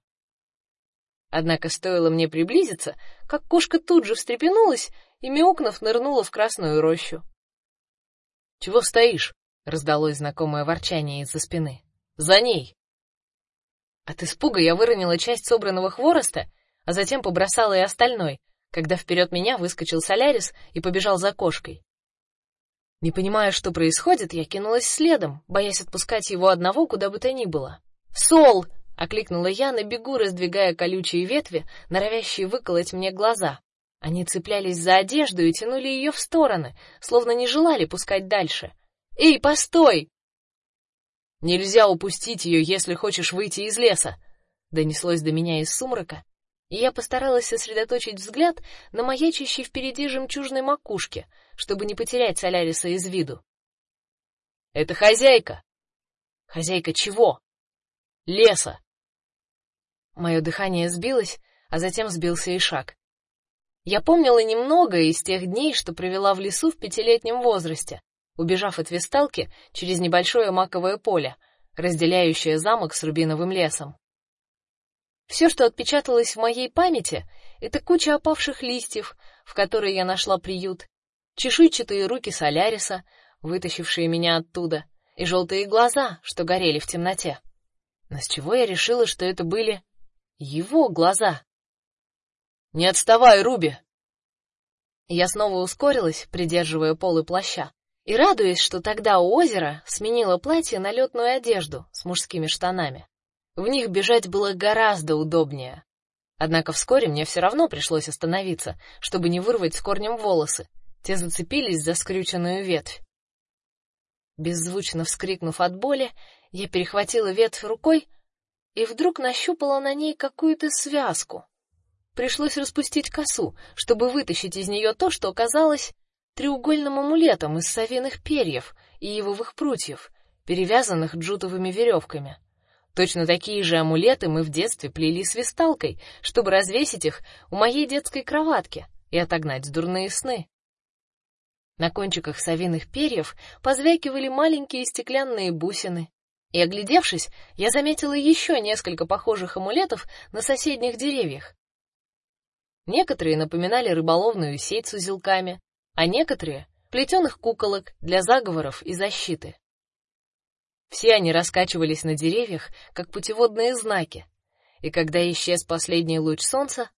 A: Однако стоило мне приблизиться, как кошка тут же встрепенулась и мяукнув нырнула в красную рощу. Чего стоишь? раздалось знакомое ворчание из-за спины. За ней. От испуга я выронила часть собранного хвороста, а затем побросала и остальной, когда вперед меня выскочил Солярис и побежал за кошкой. Не понимая, что происходит, я кинулась следом, боясь отпускать его одного куда бы то ни было. "Сол!" Окликнула я на бегу, раздвигая колючие ветви, норовящие выколоть мне глаза. Они цеплялись за одежду и тянули ее в стороны, словно не желали пускать дальше. "Эй, постой!" Нельзя упустить ее, если хочешь выйти из леса, донеслось до меня из сумрака, и я постаралась сосредоточить взгляд на маячащей впереди жемчужной макушке, чтобы не потерять Соляриса из виду. Это хозяйка. Хозяйка чего? Леса. Мое дыхание сбилось, а затем сбился и шаг. Я помнила немного из тех дней, что провела в лесу в пятилетнем возрасте, убежав от весталки через небольшое маковое поле, разделяющее замок с рубиновым лесом. Все, что отпечаталось в моей памяти, это куча опавших листьев, в которой я нашла приют, чешуйчатые руки Соляриса, вытащившие меня оттуда, и желтые глаза, что горели в темноте. Но с чего я решила, что это были его глаза? Не отставай, Руби. Я снова ускорилась, придерживая полы плаща, и радуясь, что тогда у озера сменила платье на летную одежду с мужскими штанами. В них бежать было гораздо удобнее. Однако вскоре мне все равно пришлось остановиться, чтобы не вырвать с корнем волосы. Те зацепились за скрюченную ветвь. Беззвучно вскрикнув от боли, я перехватила ветвь рукой и вдруг нащупала на ней какую-то связку. Пришлось распустить косу, чтобы вытащить из нее то, что оказалось треугольным амулетом из совиных перьев и ивовых прутьев, перевязанных джутовыми веревками. Точно такие же амулеты мы в детстве плели свисталкой, чтобы развесить их у моей детской кроватки и отогнать дурные сны. На кончиках совиных перьев позвякивали маленькие стеклянные бусины, И оглядевшись, я заметила еще несколько похожих амулетов на соседних деревьях. Некоторые напоминали рыболовную сеть с узелками, а некоторые плетеных куколок для заговоров и защиты. Все они раскачивались на деревьях, как путеводные знаки, и когда исчез последний луч солнца,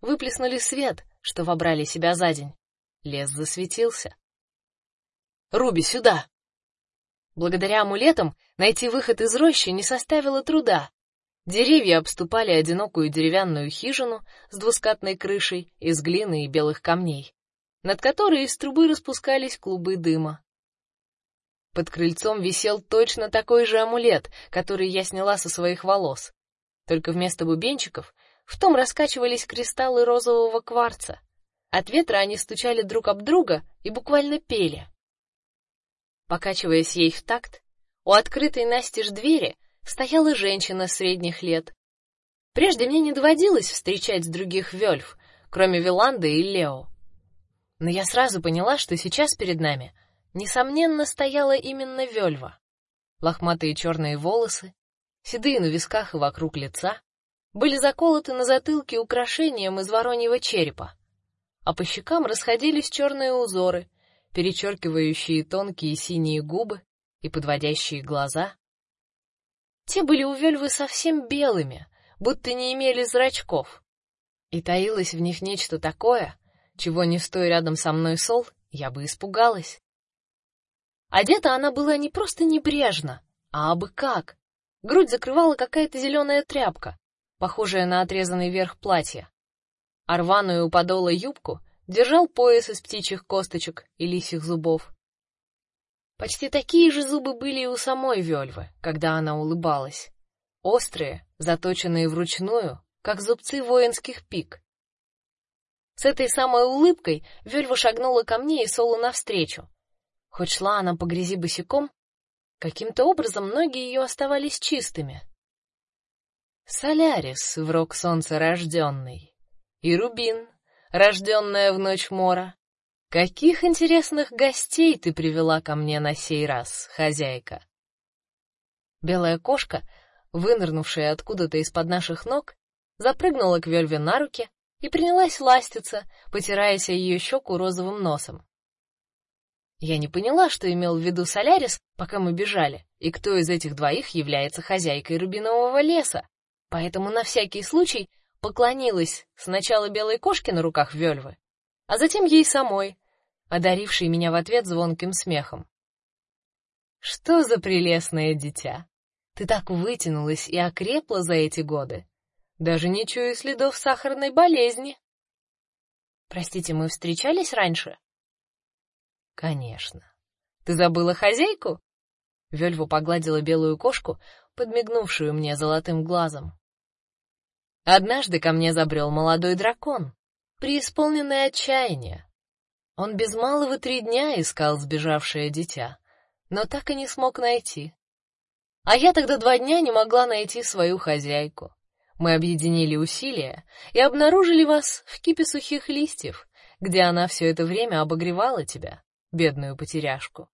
A: выплеснули свет, что вобрали себя за день. Лес засветился. Руби, сюда. Благодаря амулетам найти выход из рощи не составило труда. Деревья обступали одинокую деревянную хижину с двускатной крышей из глины и белых камней, над которой из трубы распускались клубы дыма. Под крыльцом висел точно такой же амулет, который я сняла со своих волос. Только вместо бубенчиков в том раскачивались кристаллы розового кварца. От ветра они стучали друг об друга и буквально пели. Покачиваясь ей в такт, у открытой настежь двери стояла женщина средних лет. Прежде мне не доводилось встречать других вельф, кроме Виланды и Лео. Но я сразу поняла, что сейчас перед нами, несомненно, стояла именно Вельва. Лохматые черные волосы, седые на висках и вокруг лица, были заколоты на затылке украшением из вороньего черепа, а по щекам расходились черные узоры, перечеркивающие тонкие синие губы и подводящие глаза. Те были у Вельвы совсем белыми, будто не имели зрачков. И таилось в них нечто такое, чего не стоя рядом со мной Сол, я бы испугалась. Одета она была не просто небрежно, а абы как. Грудь закрывала какая-то зеленая тряпка, похожая на отрезанный верх платья. А рваную у подола юбку держал пояс из птичьих косточек и лисьих зубов. Почти такие же зубы были и у самой Вельвы, когда она улыбалась. Острые, заточенные вручную, как зубцы воинских пик. С этой самой улыбкой Вельва шагнула ко мне и Солу навстречу. Хоть шла она по грязи босиком, каким-то образом ноги ее оставались чистыми. Солярис, враг солнца рожденный, и Рубин, рожденная в ночь мора. Каких интересных гостей ты привела ко мне на сей раз, хозяйка? Белая кошка, вынырнувшая откуда-то из-под наших ног, запрыгнула к Вельве на руки и принялась ластиться, потираясь ее щеку розовым носом. Я не поняла, что имел в виду Солярис, пока мы бежали, и кто из этих двоих является хозяйкой рубинового леса. Поэтому на всякий случай поклонилась сначала белой кошке на руках Вельвы, а затем ей самой, одарившей меня в ответ звонким смехом. Что за прелестное дитя! Ты так вытянулась и окрепла за эти годы. Даже не чую следов сахарной болезни. Простите, мы встречались раньше? Конечно. Ты забыла хозяйку? Вельва погладила белую кошку, подмигнувшую мне золотым глазом. Однажды ко мне забрел молодой дракон, преисполненный отчаяния. Он без малого три дня искал сбежавшее дитя, но так и не смог найти. А я тогда два дня не могла найти свою хозяйку. Мы объединили усилия и обнаружили вас в кипе сухих листьев, где она все это время обогревала тебя, бедную потеряшку.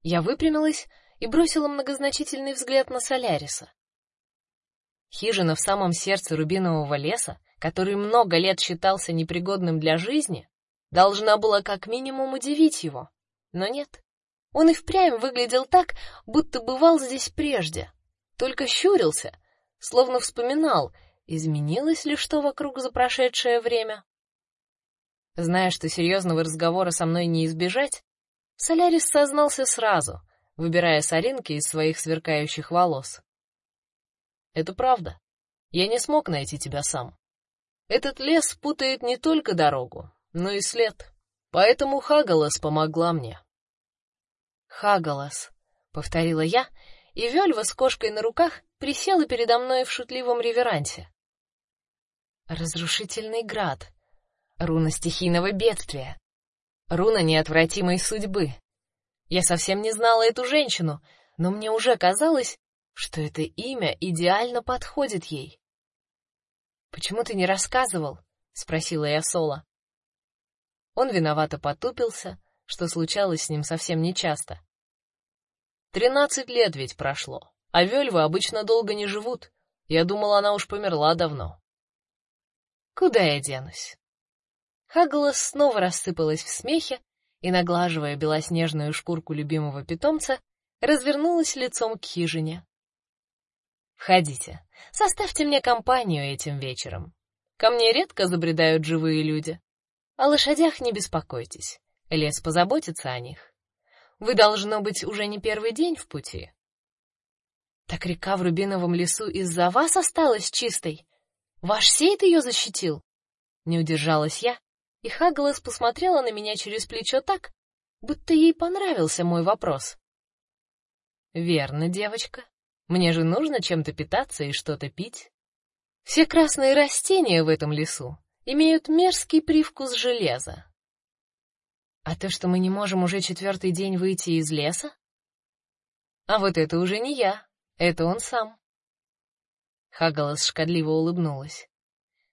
A: Я выпрямилась и бросила многозначительный взгляд на Соляриса. Хижина в самом сердце рубинового леса, который много лет считался непригодным для жизни, должна была как минимум удивить его. Но нет. Он и впрямь выглядел так, будто бывал здесь прежде, только щурился, словно вспоминал, изменилось ли что вокруг за прошедшее время. Зная, что серьезного разговора со мной не избежать, Солярис сознался сразу, выбирая соринки из своих сверкающих волос. Это правда. Я не смог найти тебя сам. Этот лес путает не только дорогу, но и след. Поэтому Хагалас помогла мне. Хагалас, повторила я, и Вельва с кошкой на руках присела передо мной в шутливом реверансе. Разрушительный град, руна стихийного бедствия, руна неотвратимой судьбы. Я совсем не знала эту женщину, но мне уже казалось, что это имя идеально подходит ей. Почему ты не рассказывал? спросила я Сола. Он виновато потупился, что случалось с ним совсем нечасто.
B: Тринадцать лет ведь прошло, а вельвы обычно долго не живут. Я думал, она уж померла давно.
A: Куда я денусь? Хаглас снова рассыпалась в смехе и, наглаживая белоснежную шкурку любимого питомца, развернулась лицом к хижине. Входите, составьте мне компанию этим вечером. Ко мне редко забредают живые люди. О лошадях не беспокойтесь. Лес позаботится о них. Вы должно быть уже не первый день в пути. Так река в Рубиновом лесу из-за вас осталась чистой. Ваш сейт ее защитил. Не удержалась я, и Хаглас посмотрела на меня через плечо так, будто ей понравился мой вопрос. Верно, девочка. Мне же нужно чем-то питаться и что-то пить. Все красные растения в этом лесу имеют мерзкий привкус железа. А то, что мы не можем уже четвертый день выйти из леса? А вот это уже не я, это он сам. Хагалас шкодливо улыбнулась.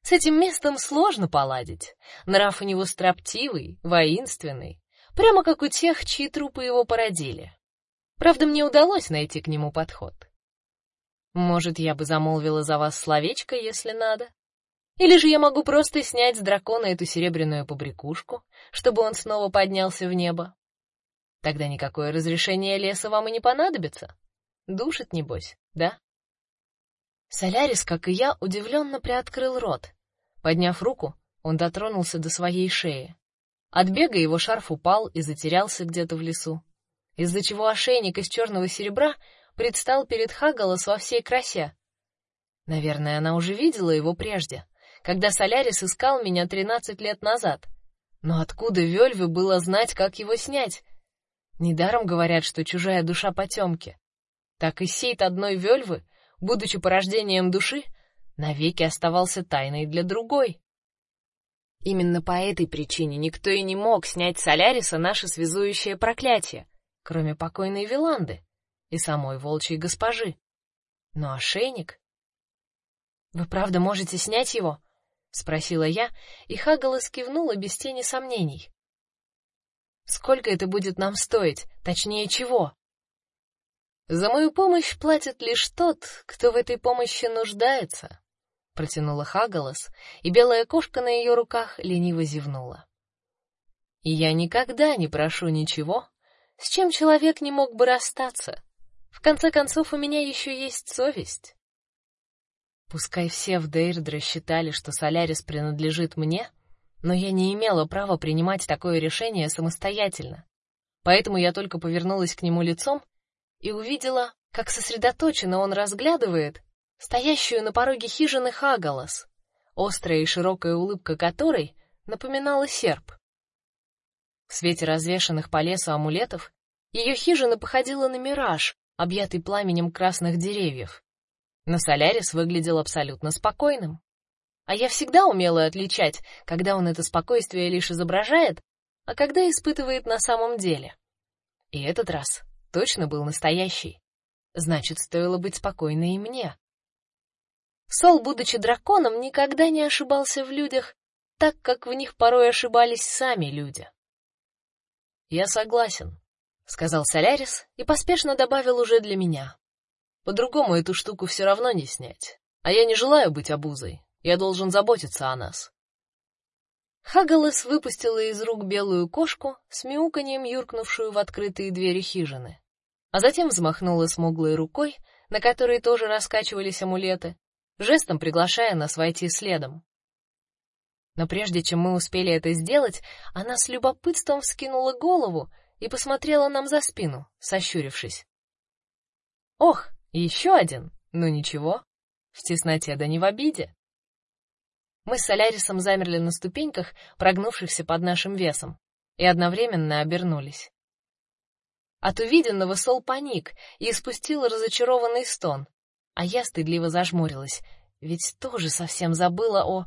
A: С этим местом сложно поладить. Нрав у него строптивый, воинственный, прямо как у тех, чьи трупы его породили. Правда, мне удалось найти к нему подход. Может, я бы замолвила за вас словечко, если надо? Или же я могу просто снять с дракона эту серебряную побрякушку, чтобы он снова поднялся в небо. Тогда никакое разрешение леса вам и не понадобится. Душит небось, да? Солярис, как и я, удивленно приоткрыл рот. Подняв руку, он дотронулся до своей шеи. От бега его шарф упал и затерялся где-то в лесу, из-за чего ошейник из черного серебра предстал перед Хагалос во всей красе. Наверное, она уже видела его прежде когда Солярис искал меня тринадцать лет назад. Но откуда Вельве было знать, как его снять? Недаром говорят, что чужая душа потемки. Так и сейт одной Вельвы, будучи порождением души, навеки оставался тайной для другой. Именно по этой причине никто и не мог снять Соляриса наше связующее проклятие, кроме покойной Виланды и самой волчьей госпожи. Но ошейник... Вы правда можете снять его? спросила я, и Хагалас кивнула без тени сомнений. Сколько это будет нам стоить, точнее чего? За мою помощь платит лишь тот, кто в этой помощи нуждается, протянула Хагалас, и белая кошка на ее руках лениво зевнула. И я никогда не прошу ничего, с чем человек не мог бы расстаться. В конце концов, у меня еще есть совесть. Пускай все в Дейрдре считали, что Солярис принадлежит мне, но я не имела права принимать такое решение самостоятельно. Поэтому я только повернулась к нему лицом и увидела, как сосредоточенно он разглядывает стоящую на пороге хижины Хагалас, острая и широкая улыбка которой напоминала серп. В свете развешанных по лесу амулетов ее хижина походила на мираж, объятый пламенем красных деревьев. Но Солярис выглядел абсолютно спокойным. А я всегда умела отличать, когда он это спокойствие лишь изображает, а когда испытывает на самом деле. И этот раз точно был настоящий. Значит, стоило быть спокойной и мне. Сол, будучи драконом, никогда не ошибался в людях, так как в них порой ошибались сами люди. Я согласен, сказал Солярис и поспешно добавил уже для меня. По-другому эту штуку все равно не снять. А я не желаю быть обузой. Я должен заботиться о нас. Хагалес выпустила из рук белую кошку с мяуканьем юркнувшую в открытые двери хижины, а затем взмахнула смуглой рукой, на которой тоже раскачивались амулеты, жестом приглашая нас войти следом. Но прежде чем мы успели это сделать, она с любопытством вскинула голову и посмотрела нам за спину, сощурившись. Ох, еще один. Ну ничего. В тесноте да не в обиде. Мы с Солярисом замерли на ступеньках, прогнувшихся под нашим весом, и одновременно обернулись. От увиденного Сол паник и испустил разочарованный стон, а я стыдливо зажмурилась, ведь тоже совсем забыла о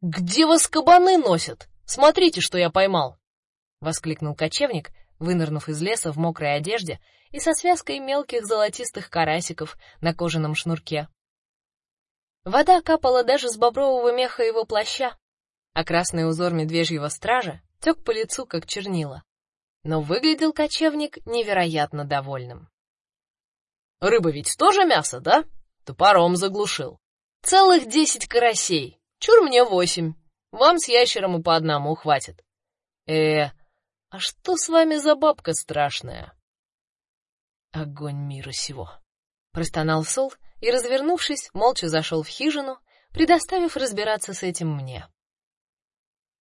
A: Где вас кабаны носят? Смотрите, что я поймал, воскликнул кочевник, вынырнув из леса в мокрой одежде и со связкой мелких золотистых карасиков на кожаном шнурке. Вода капала даже с бобрового меха его плаща, а красный узор медвежьего стража тек по лицу как чернила. Но выглядел кочевник невероятно довольным.
B: Рыба ведь тоже мясо, да? Топором заглушил. Целых десять карасей. Чур мне восемь. Вам с ящером и по одному хватит. Э, а что с вами за бабка страшная? Огонь мира сего. Простонал Сол и, развернувшись, молча зашел в хижину, предоставив разбираться с этим мне.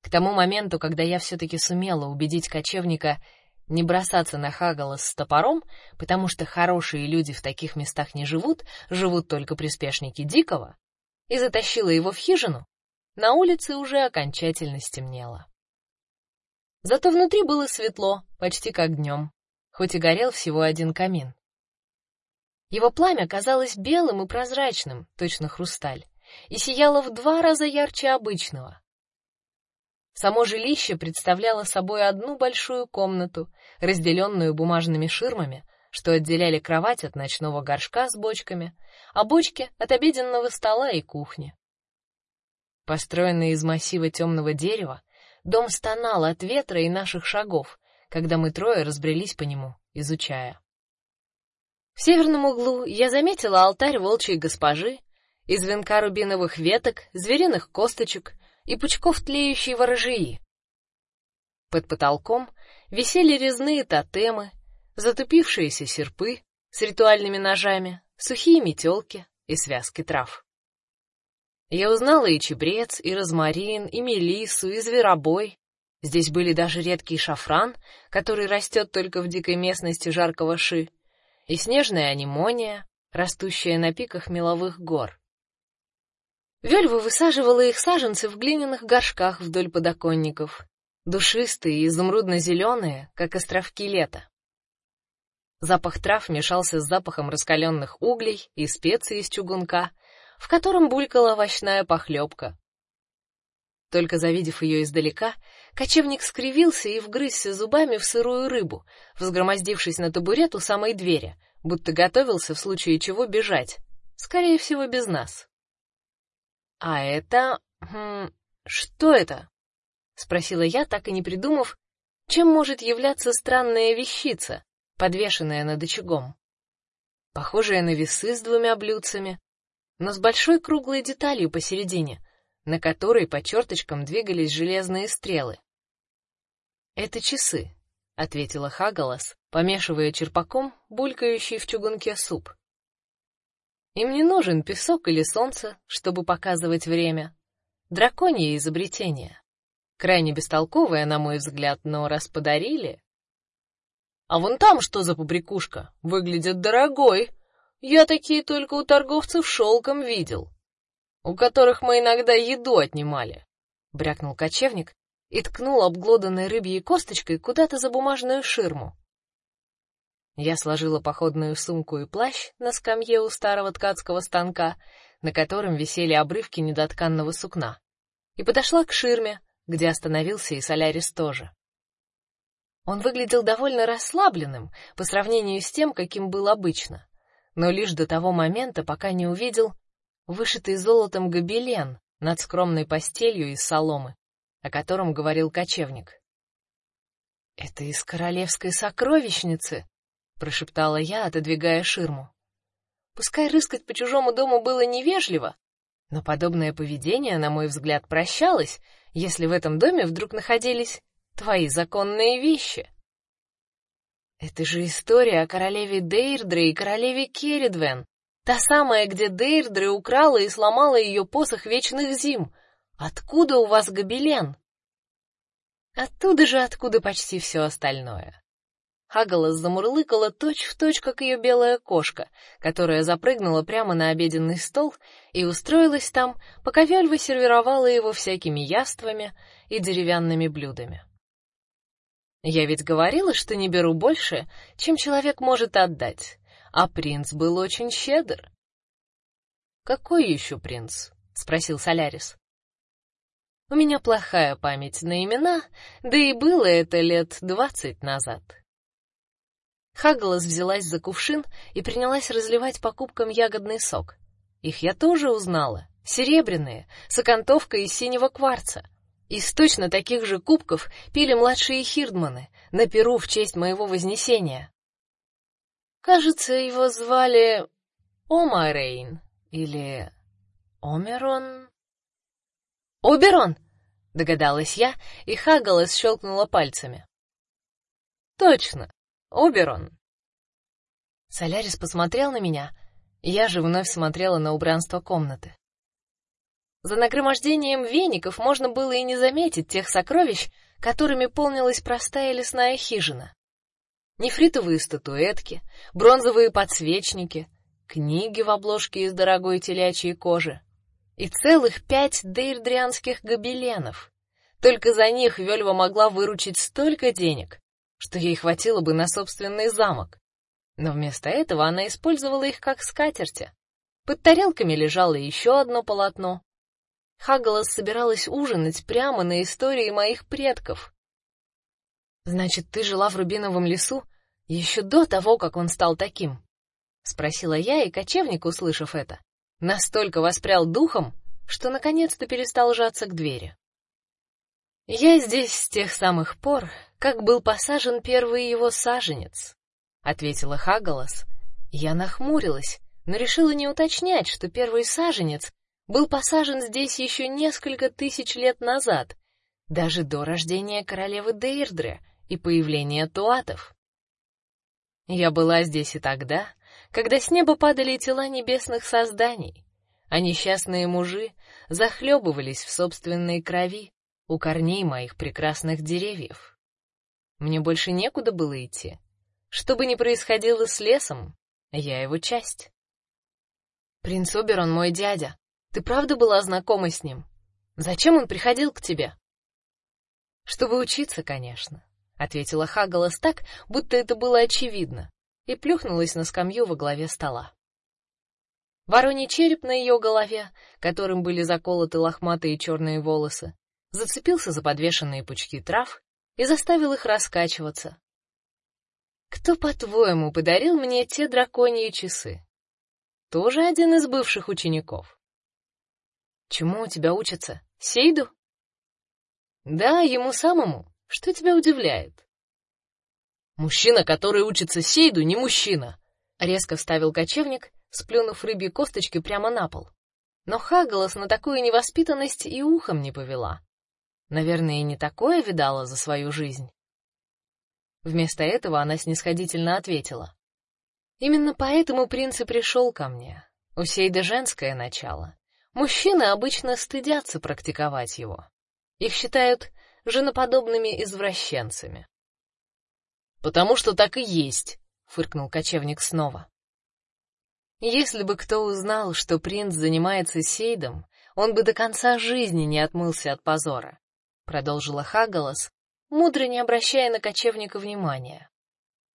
B: К тому моменту, когда я все таки сумела убедить кочевника не бросаться на Хагала с топором, потому что хорошие люди в таких местах не живут, живут только приспешники дикого, и затащила его в хижину, на улице уже окончательно стемнело. Зато внутри было светло, почти как днем, хоть и горел всего один камин. Его пламя казалось белым и прозрачным, точно хрусталь, и сияло в два раза ярче обычного. Само жилище представляло собой одну большую комнату, разделенную бумажными ширмами, что отделяли кровать от ночного горшка с бочками, а бочки от обеденного стола и кухни. Построенный из массива темного дерева, Дом стонал от ветра и наших шагов, когда мы трое разбрелись по нему, изучая. В северном углу я заметила алтарь волчьей госпожи из венка рубиновых веток, звериных косточек и пучков тлеющей ворожии. Под потолком висели резные тотемы, затупившиеся серпы с ритуальными ножами, сухие метелки и связки трав. Я узнала и чебрец, и розмарин, и мелиссу, и зверобой. Здесь были даже редкий шафран, который растет только в дикой местности жаркого Ши, и снежная анимония, растущая на пиках меловых гор. Вельва высаживала их саженцы в глиняных горшках вдоль подоконников, душистые и изумрудно-зеленые, как островки лета. Запах трав мешался с запахом раскаленных углей и специй из чугунка, в котором булькала овощная похлебка. Только завидев ее издалека, кочевник скривился и вгрызся зубами в сырую рыбу, взгромоздившись на табурет у самой двери, будто готовился в случае чего бежать, скорее всего, без нас. А это, хм, что это? спросила я, так и не придумав, чем может являться странная вещица, подвешенная над очагом. Похожая на весы с двумя блюдцами, но с большой круглой деталью посередине, на которой по черточкам двигались железные стрелы. Это часы, ответила Хагалас, помешивая черпаком булькающий в чугунке суп. Им не нужен песок или солнце, чтобы показывать время. Драконье изобретение. Крайне бестолковое, на мой взгляд, но раз подарили. А вон там что за побрякушка? Выглядит дорогой, я такие только у торговцев шелком видел, у которых мы иногда еду отнимали. Брякнул кочевник и ткнул обглоданной рыбьей косточкой куда-то за бумажную ширму. Я сложила походную сумку и плащ на скамье у старого ткацкого станка, на котором висели обрывки недотканного сукна, и подошла к ширме, где остановился и Солярис тоже. Он выглядел довольно расслабленным по сравнению с тем, каким был обычно но лишь до того момента, пока не увидел вышитый золотом гобелен над скромной постелью из соломы, о котором говорил кочевник. Это из королевской сокровищницы, прошептала я, отодвигая ширму. Пускай рыскать по чужому дому было невежливо, но подобное поведение, на мой взгляд, прощалось, если в этом доме вдруг находились твои законные вещи. Это же история о королеве Дейрдре и королеве Керидвен. Та самая, где Дейрдре украла и сломала ее посох вечных зим. Откуда у вас гобелен? Оттуда же, откуда почти все остальное. Хагалас замурлыкала точь-в-точь, как ее белая кошка, которая запрыгнула прямо на обеденный стол и устроилась там, пока Вельва сервировала его всякими яствами и деревянными блюдами. Я ведь говорила, что не беру больше, чем человек может отдать. А принц был очень щедр. Какой еще принц? спросил Солярис. У меня плохая память на имена, да и было это лет двадцать назад. Хаглас взялась за кувшин и принялась разливать по кубкам ягодный сок. Их я тоже узнала, серебряные, с окантовкой из синего кварца. Из точно таких же кубков пили младшие хирдманы на перу в честь моего вознесения.
A: Кажется, его звали Омарейн или Омерон. Оберон, догадалась я, и Хагалас щелкнула пальцами. Точно, Оберон. Солярис посмотрел на меня, я же вновь смотрела на убранство комнаты. За нагромождением веников можно было и не заметить тех сокровищ, которыми полнилась простая лесная хижина. Нефритовые статуэтки, бронзовые подсвечники, книги в обложке из дорогой телячьей кожи и целых пять дейрдрианских гобеленов. Только за них Вельва могла выручить столько денег, что ей хватило бы на собственный замок. Но вместо этого она использовала их как скатерти. Под тарелками лежало еще одно полотно. Хагалас собиралась ужинать прямо на истории моих предков. Значит, ты жила в Рубиновом лесу еще до того, как он стал таким? спросила я, и кочевник, услышав это, настолько воспрял духом, что наконец-то перестал жаться к двери. Я здесь с тех самых пор, как был посажен первый его саженец, ответила Хагалас. Я нахмурилась, но решила не уточнять, что первый саженец был посажен здесь еще несколько тысяч лет назад, даже до рождения королевы Дейрдры и появления туатов. Я была здесь и тогда, когда с неба падали тела небесных созданий, а несчастные мужи захлебывались в собственной крови у корней моих прекрасных деревьев. Мне больше некуда было идти. Что бы ни происходило с лесом, я его часть. Принц Оберон мой дядя. Ты правда была знакома с ним? Зачем он приходил к тебе? Чтобы учиться, конечно, ответила Хагалас так, будто это было очевидно и плюхнулась на скамью во главе стола. Вороний череп на ее голове, которым были заколоты лохматые черные волосы, зацепился за подвешенные пучки трав и заставил их раскачиваться. Кто, по-твоему, подарил мне те драконьи часы? Тоже один из бывших учеников. Чему у тебя учатся? Сейду? Да, ему самому. Что тебя удивляет?
B: Мужчина, который учится сейду, не мужчина, резко вставил кочевник, сплюнув рыбьи косточки прямо на пол. Но Хагалас на такую невоспитанность и ухом не повела. Наверное, и не такое видала за свою жизнь. Вместо этого она снисходительно ответила: Именно поэтому принц и пришел ко мне. У Сейда женское начало. Мужчины обычно стыдятся практиковать его. Их считают женоподобными извращенцами.
A: Потому что так и есть, фыркнул кочевник снова. Если бы кто узнал, что принц занимается сейдом, он бы до конца жизни не отмылся от позора, продолжила Хагалас, мудро не обращая на кочевника внимания.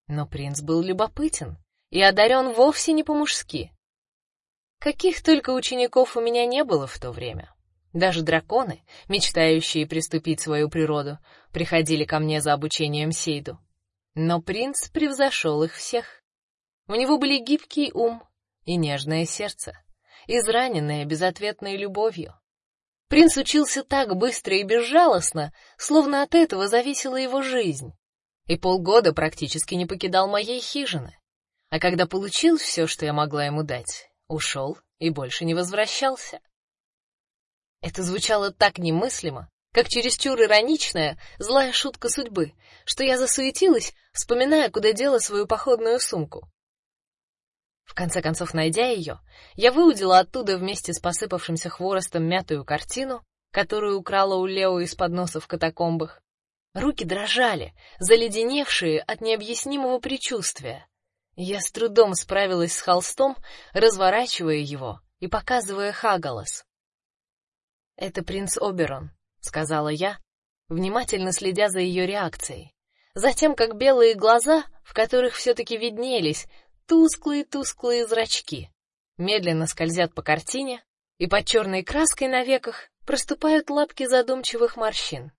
A: Но принц был любопытен и одарен вовсе не по-мужски. Каких только учеников у меня не было в то время. Даже драконы, мечтающие приступить свою природу, приходили ко мне за обучением сейду. Но принц превзошел их всех. У него были гибкий ум и нежное сердце, израненное безответной любовью. Принц учился так быстро и безжалостно, словно от этого зависела его жизнь. И полгода практически не покидал моей хижины. А когда получил все, что я могла ему дать, ушел и больше не возвращался. Это звучало так немыслимо, как чересчур ироничная, злая шутка судьбы, что я засуетилась, вспоминая, куда дела свою походную сумку. В конце концов, найдя ее, я выудила оттуда вместе с посыпавшимся хворостом мятую картину, которую украла у Лео из-под носа в катакомбах. Руки дрожали, заледеневшие от необъяснимого предчувствия. Я с трудом справилась с холстом, разворачивая его и показывая Хагалас. Это принц Оберон, сказала я, внимательно следя за ее реакцией. Затем, как белые глаза, в которых все таки виднелись тусклые-тусклые зрачки, медленно скользят по картине, и под черной краской на веках проступают лапки задумчивых морщин.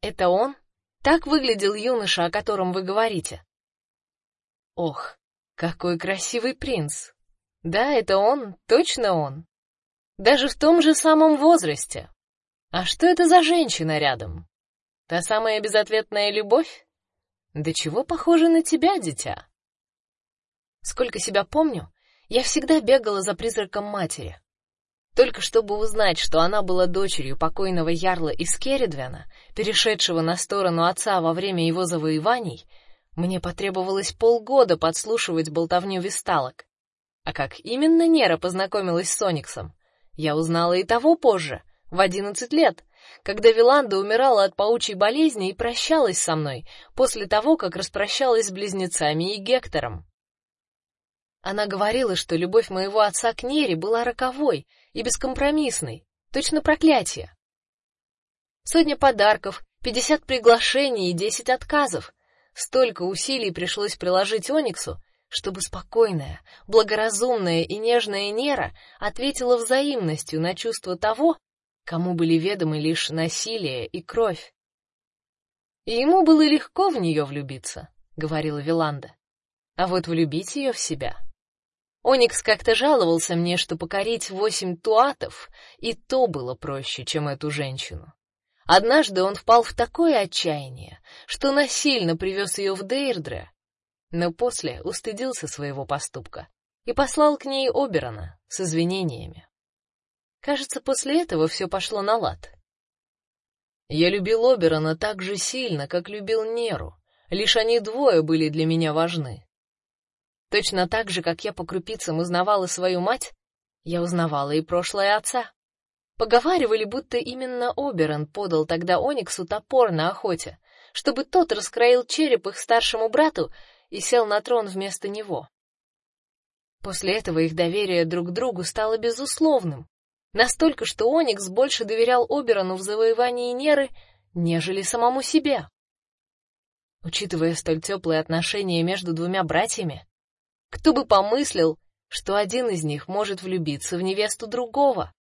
A: Это он? Так выглядел юноша, о котором вы говорите. Ох, какой красивый принц. Да, это он, точно он. Даже в том же самом возрасте. А что это за женщина рядом? Та самая безответная любовь? Да чего похожа на тебя, дитя? Сколько себя помню, я всегда бегала за призраком матери. Только чтобы узнать, что она была дочерью покойного ярла из Кередвена, перешедшего на сторону отца во время его завоеваний, мне потребовалось полгода подслушивать болтовню висталок. А как именно Нера познакомилась с Сониксом, я узнала и того позже, в одиннадцать лет, когда Виланда умирала от паучьей болезни и прощалась со мной после того, как распрощалась с близнецами и Гектором. Она говорила, что любовь моего отца к Нере была роковой и бескомпромиссной, точно проклятие. Сотня подарков, пятьдесят приглашений и десять отказов. Столько усилий пришлось приложить Ониксу, чтобы спокойная, благоразумная и нежная Нера ответила взаимностью на чувство того, кому были ведомы лишь насилие и кровь. И ему было легко в нее влюбиться, говорила Виланда. А вот влюбить ее в себя Оникс как-то жаловался мне, что покорить восемь туатов и то было проще, чем эту женщину. Однажды он впал в такое отчаяние, что насильно привез ее в Дейрдре, но после устыдился своего поступка и послал к ней Оберона с извинениями. Кажется, после этого все пошло на лад. Я любил Оберона так же сильно, как любил Неру. Лишь они двое были для меня важны. Точно так же, как я по крупицам узнавала свою мать, я узнавала и прошлое отца. Поговаривали, будто именно Оберон подал тогда Ониксу топор на охоте, чтобы тот раскроил череп их старшему брату и сел на трон вместо него. После этого их доверие друг к другу стало безусловным, настолько, что Оникс больше доверял Оберону в завоевании Неры, нежели самому себе. Учитывая столь теплые отношения между двумя братьями, кто бы помыслил, что один из них может влюбиться в невесту другого?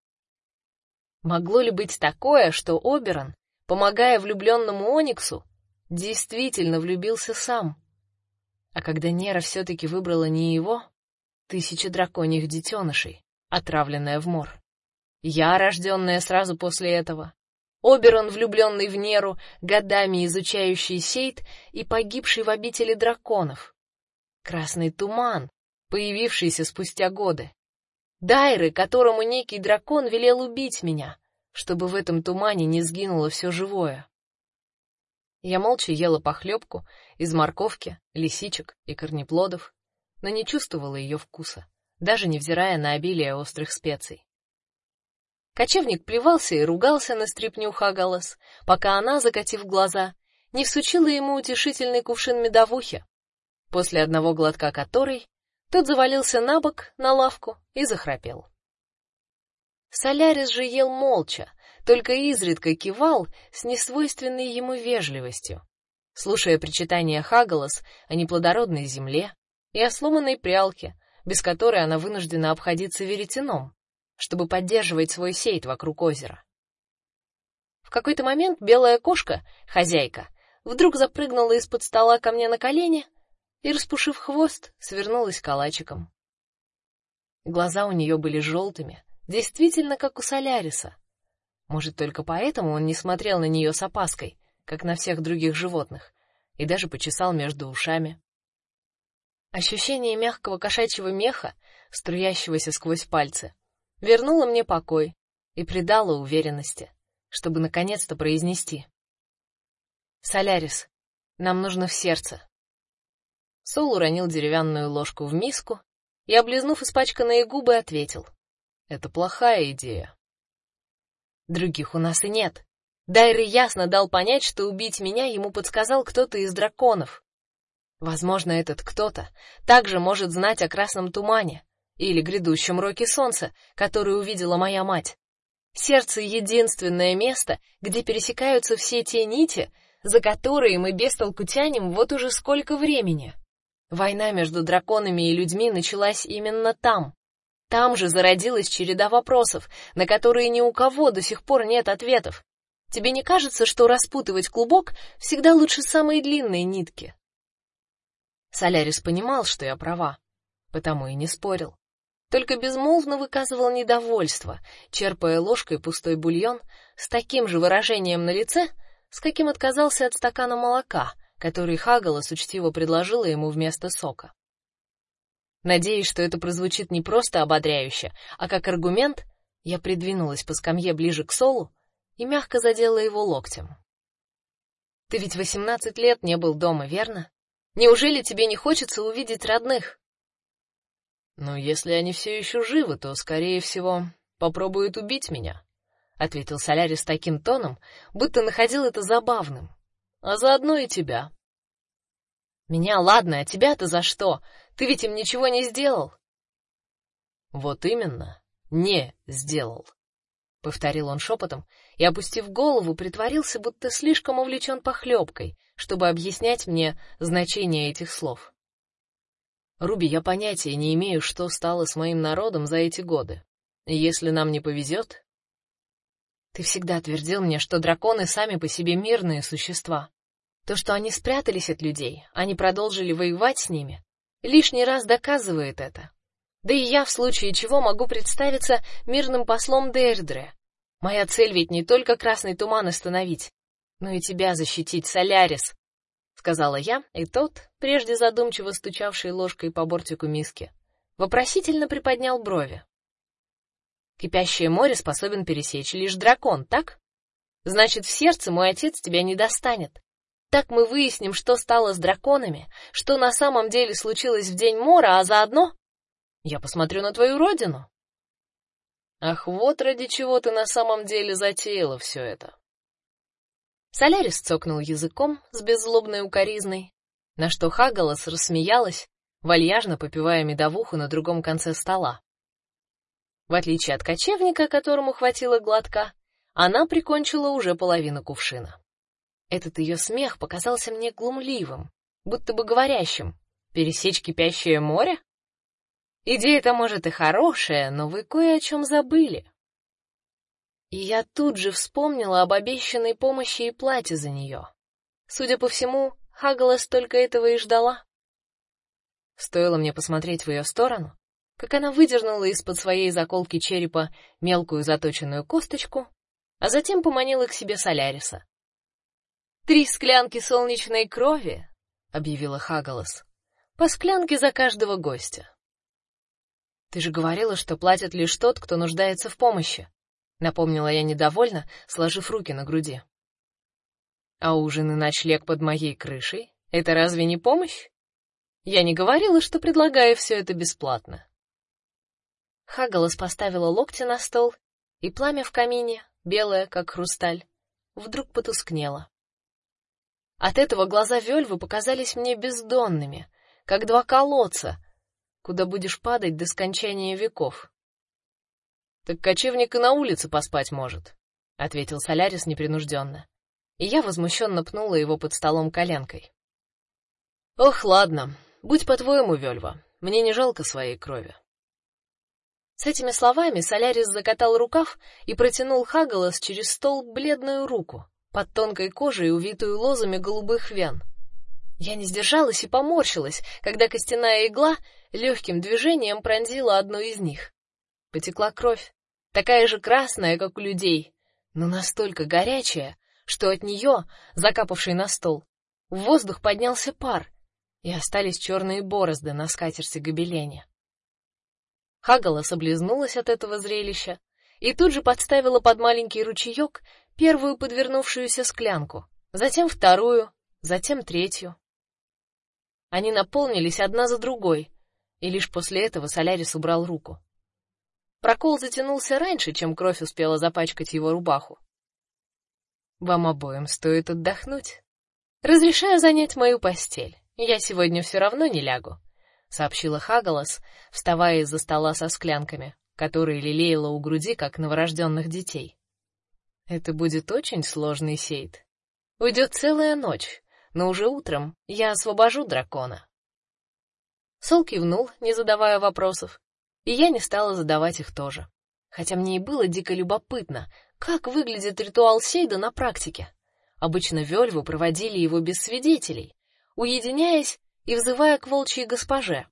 A: Могло ли быть такое, что Оберон, помогая влюбленному Ониксу, действительно влюбился сам? А когда Нера все-таки выбрала не его, тысяча драконьих детенышей, отравленная в мор. Я, рожденная сразу после этого, Оберон, влюбленный в Неру, годами изучающий Сейт и погибший в обители драконов красный туман, появившийся спустя годы. Дайры, которому некий дракон велел убить меня, чтобы в этом тумане не сгинуло все живое. Я молча ела похлебку из морковки, лисичек и корнеплодов, но не чувствовала ее вкуса, даже невзирая на обилие острых специй. Кочевник плевался и ругался на стряпню Хагалас, пока она, закатив глаза, не всучила ему утешительный кувшин медовухи, после одного глотка которой тот завалился на бок на лавку и захрапел. Солярис же ел молча, только изредка кивал с несвойственной ему вежливостью, слушая причитания Хагалас о неплодородной земле и о сломанной прялке, без которой она вынуждена обходиться веретеном, чтобы поддерживать свой сейт вокруг озера. В какой-то момент белая кошка, хозяйка, вдруг запрыгнула из-под стола ко мне на колени и, распушив хвост, свернулась калачиком. Глаза у нее были желтыми, действительно как у Соляриса. Может, только поэтому он не смотрел на нее с опаской, как на всех других животных, и даже почесал между ушами. Ощущение мягкого кошачьего меха, струящегося сквозь пальцы, вернуло мне покой и придало уверенности, чтобы наконец-то произнести: "Солярис, нам нужно в сердце". Сол уронил деревянную ложку в миску и, облизнув испачканные губы, ответил: "Это плохая идея. Других у нас и нет. Дайры ясно дал понять, что убить меня ему подсказал кто-то из драконов. Возможно, этот кто-то также может знать о красном тумане или грядущем роке солнца, который увидела моя мать. Сердце единственное место, где пересекаются все те нити, за которые мы без толку тянем вот уже сколько времени. Война между драконами и людьми началась именно там. Там же зародилась череда вопросов, на которые ни у кого до сих пор нет ответов. Тебе не кажется, что распутывать клубок всегда лучше самой длинной нитки? Солярис понимал, что я права, потому и не спорил. Только безмолвно выказывал недовольство, черпая ложкой пустой бульон с таким же выражением на лице, с каким отказался от стакана молока, который Хагалас учтиво предложила ему вместо сока. Надеясь, что это прозвучит не просто ободряюще, а как аргумент, я придвинулась по скамье ближе к Солу и мягко задела его локтем. Ты ведь восемнадцать лет не был дома, верно? Неужели тебе не хочется увидеть родных?
B: Ну, если они все еще живы, то скорее всего попробуют убить меня, ответил Солярис таким тоном, будто находил это забавным. А заодно и тебя.
A: Меня, ладно, а тебя-то за что? Ты ведь им ничего не сделал.
B: Вот именно, не сделал повторил он шепотом и опустив голову, притворился, будто слишком увлечен похлебкой, чтобы объяснять мне значение этих слов. Руби, я понятия не имею, что стало с моим народом за эти годы. Если нам не повезет,
A: ты всегда твердил мне, что драконы сами по себе мирные существа. То, что они спрятались от людей, они продолжили воевать с ними, лишний раз доказывает это. Да и я в случае чего могу представиться мирным послом Дердре, Моя цель ведь не только красный туман остановить, но и тебя защитить, Солярис, сказала я, и тот, прежде задумчиво стучавший ложкой по бортику миски, вопросительно приподнял брови. Кипящее море способен пересечь лишь дракон, так? Значит, в сердце мой отец тебя не достанет. Так мы выясним, что стало с драконами, что на самом деле случилось в день мора, а заодно я посмотрю на твою родину.
B: Ах, вот ради чего ты на самом деле затеяла все это.
A: Солярис цокнул языком с беззлобной укоризной, на что Хагалас рассмеялась, вальяжно попивая медовуху на другом конце стола. В отличие от кочевника, которому хватило глотка, она прикончила уже половину кувшина. Этот ее смех показался мне глумливым, будто бы говорящим: "Пересечь кипящее море? Идея-то может и хорошая, но вы кое о чем забыли. И я тут же вспомнила об обещанной помощи и плате за нее. Судя по всему, Хагалас только этого и ждала. Стоило мне посмотреть в ее сторону, как она выдернула из-под своей заколки черепа мелкую заточенную косточку, а затем поманила к себе Соляриса. «Три склянки солнечной крови», — объявила Хагалас, — «по склянке за каждого гостя». Ты же говорила, что платит лишь тот, кто нуждается в помощи, напомнила я недовольно, сложив руки на груди. А ужин и ночлег под моей крышей это разве не помощь? Я не говорила, что предлагаю все это бесплатно. Хагалас поставила локти на стол, и пламя в камине, белое как хрусталь, вдруг потускнело. От этого глаза Вельвы показались мне бездонными, как два колодца, куда будешь падать до скончания веков. Так кочевник и на улице поспать может, ответил Солярис непринужденно. И я возмущенно пнула его под столом коленкой. Ох, ладно, будь по-твоему, Вельва. Мне не жалко своей крови. С этими словами Солярис закатал рукав и протянул Хагалас через стол бледную руку, под тонкой кожей увитую лозами голубых вен. Я не сдержалась и поморщилась, когда костяная игла легким движением пронзила одну из них. Потекла кровь, такая же красная, как у людей, но настолько горячая, что от нее, закапавшей на стол, в воздух поднялся пар, и остались черные борозды на скатерти гобеленя. Хагала соблизнулась от этого зрелища и тут же подставила под маленький ручеек первую подвернувшуюся склянку, затем вторую, затем третью. Они наполнились одна за другой, и лишь после этого Солярис убрал руку. Прокол затянулся раньше, чем кровь успела запачкать его рубаху. Вам обоим стоит отдохнуть. Разрешаю занять мою постель. Я сегодня все равно не лягу, сообщила Хагалас, вставая из-за стола со склянками, которые лелеяла у груди как новорожденных детей. Это будет очень сложный сейд. Уйдет целая ночь, но уже утром я освобожу дракона. Сол кивнул, не задавая вопросов, и я не стала задавать их тоже. Хотя мне и было дико любопытно, как выглядит ритуал Сейда на практике. Обычно Вельву проводили его без свидетелей, уединяясь и взывая к волчьей госпоже.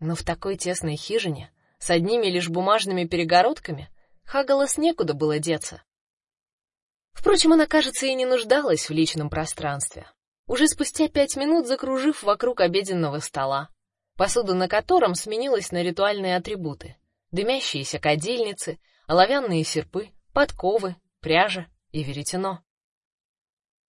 A: Но в такой тесной хижине, с одними лишь бумажными перегородками, Хагалас некуда было деться. Впрочем, она, кажется, и не нуждалась в личном пространстве. Уже спустя пять минут закружив вокруг обеденного стола, посуда на котором сменилась на ритуальные атрибуты: дымящиеся кадильницы, оловянные серпы, подковы, пряжа и веретено.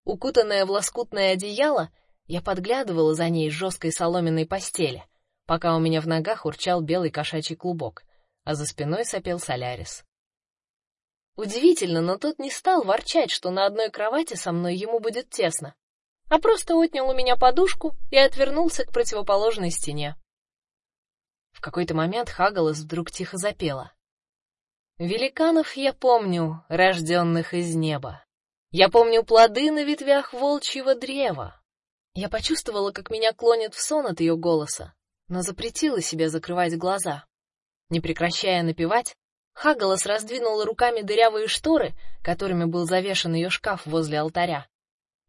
A: Укутанная в лоскутное одеяло, я подглядывала за ней с жесткой соломенной постели, пока у меня в ногах урчал белый кошачий клубок, а за спиной сопел Солярис. Удивительно, но тот не стал ворчать, что на одной кровати со мной ему будет тесно, а просто отнял у меня подушку и отвернулся к противоположной стене. В какой-то момент Хагалас вдруг тихо запела. Великанов я помню, рожденных из неба. Я помню плоды на ветвях волчьего древа. Я почувствовала, как меня клонит в сон от ее голоса, но запретила себе закрывать глаза. Не прекращая напевать, Хагалас раздвинула руками дырявые шторы, которыми был завешен ее шкаф возле алтаря,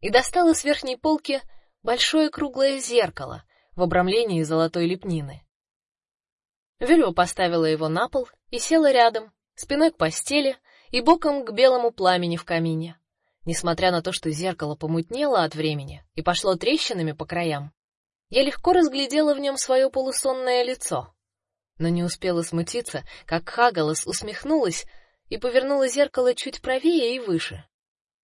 A: и достала с верхней полки большое круглое зеркало в обрамлении золотой лепнины. Вельва поставила его на пол и села рядом, спиной к постели и боком к белому пламени в камине. Несмотря на то, что зеркало помутнело от времени и пошло трещинами по краям, я легко разглядела в нем свое полусонное лицо но не успела смутиться, как Хагалас усмехнулась и повернула зеркало чуть правее и выше.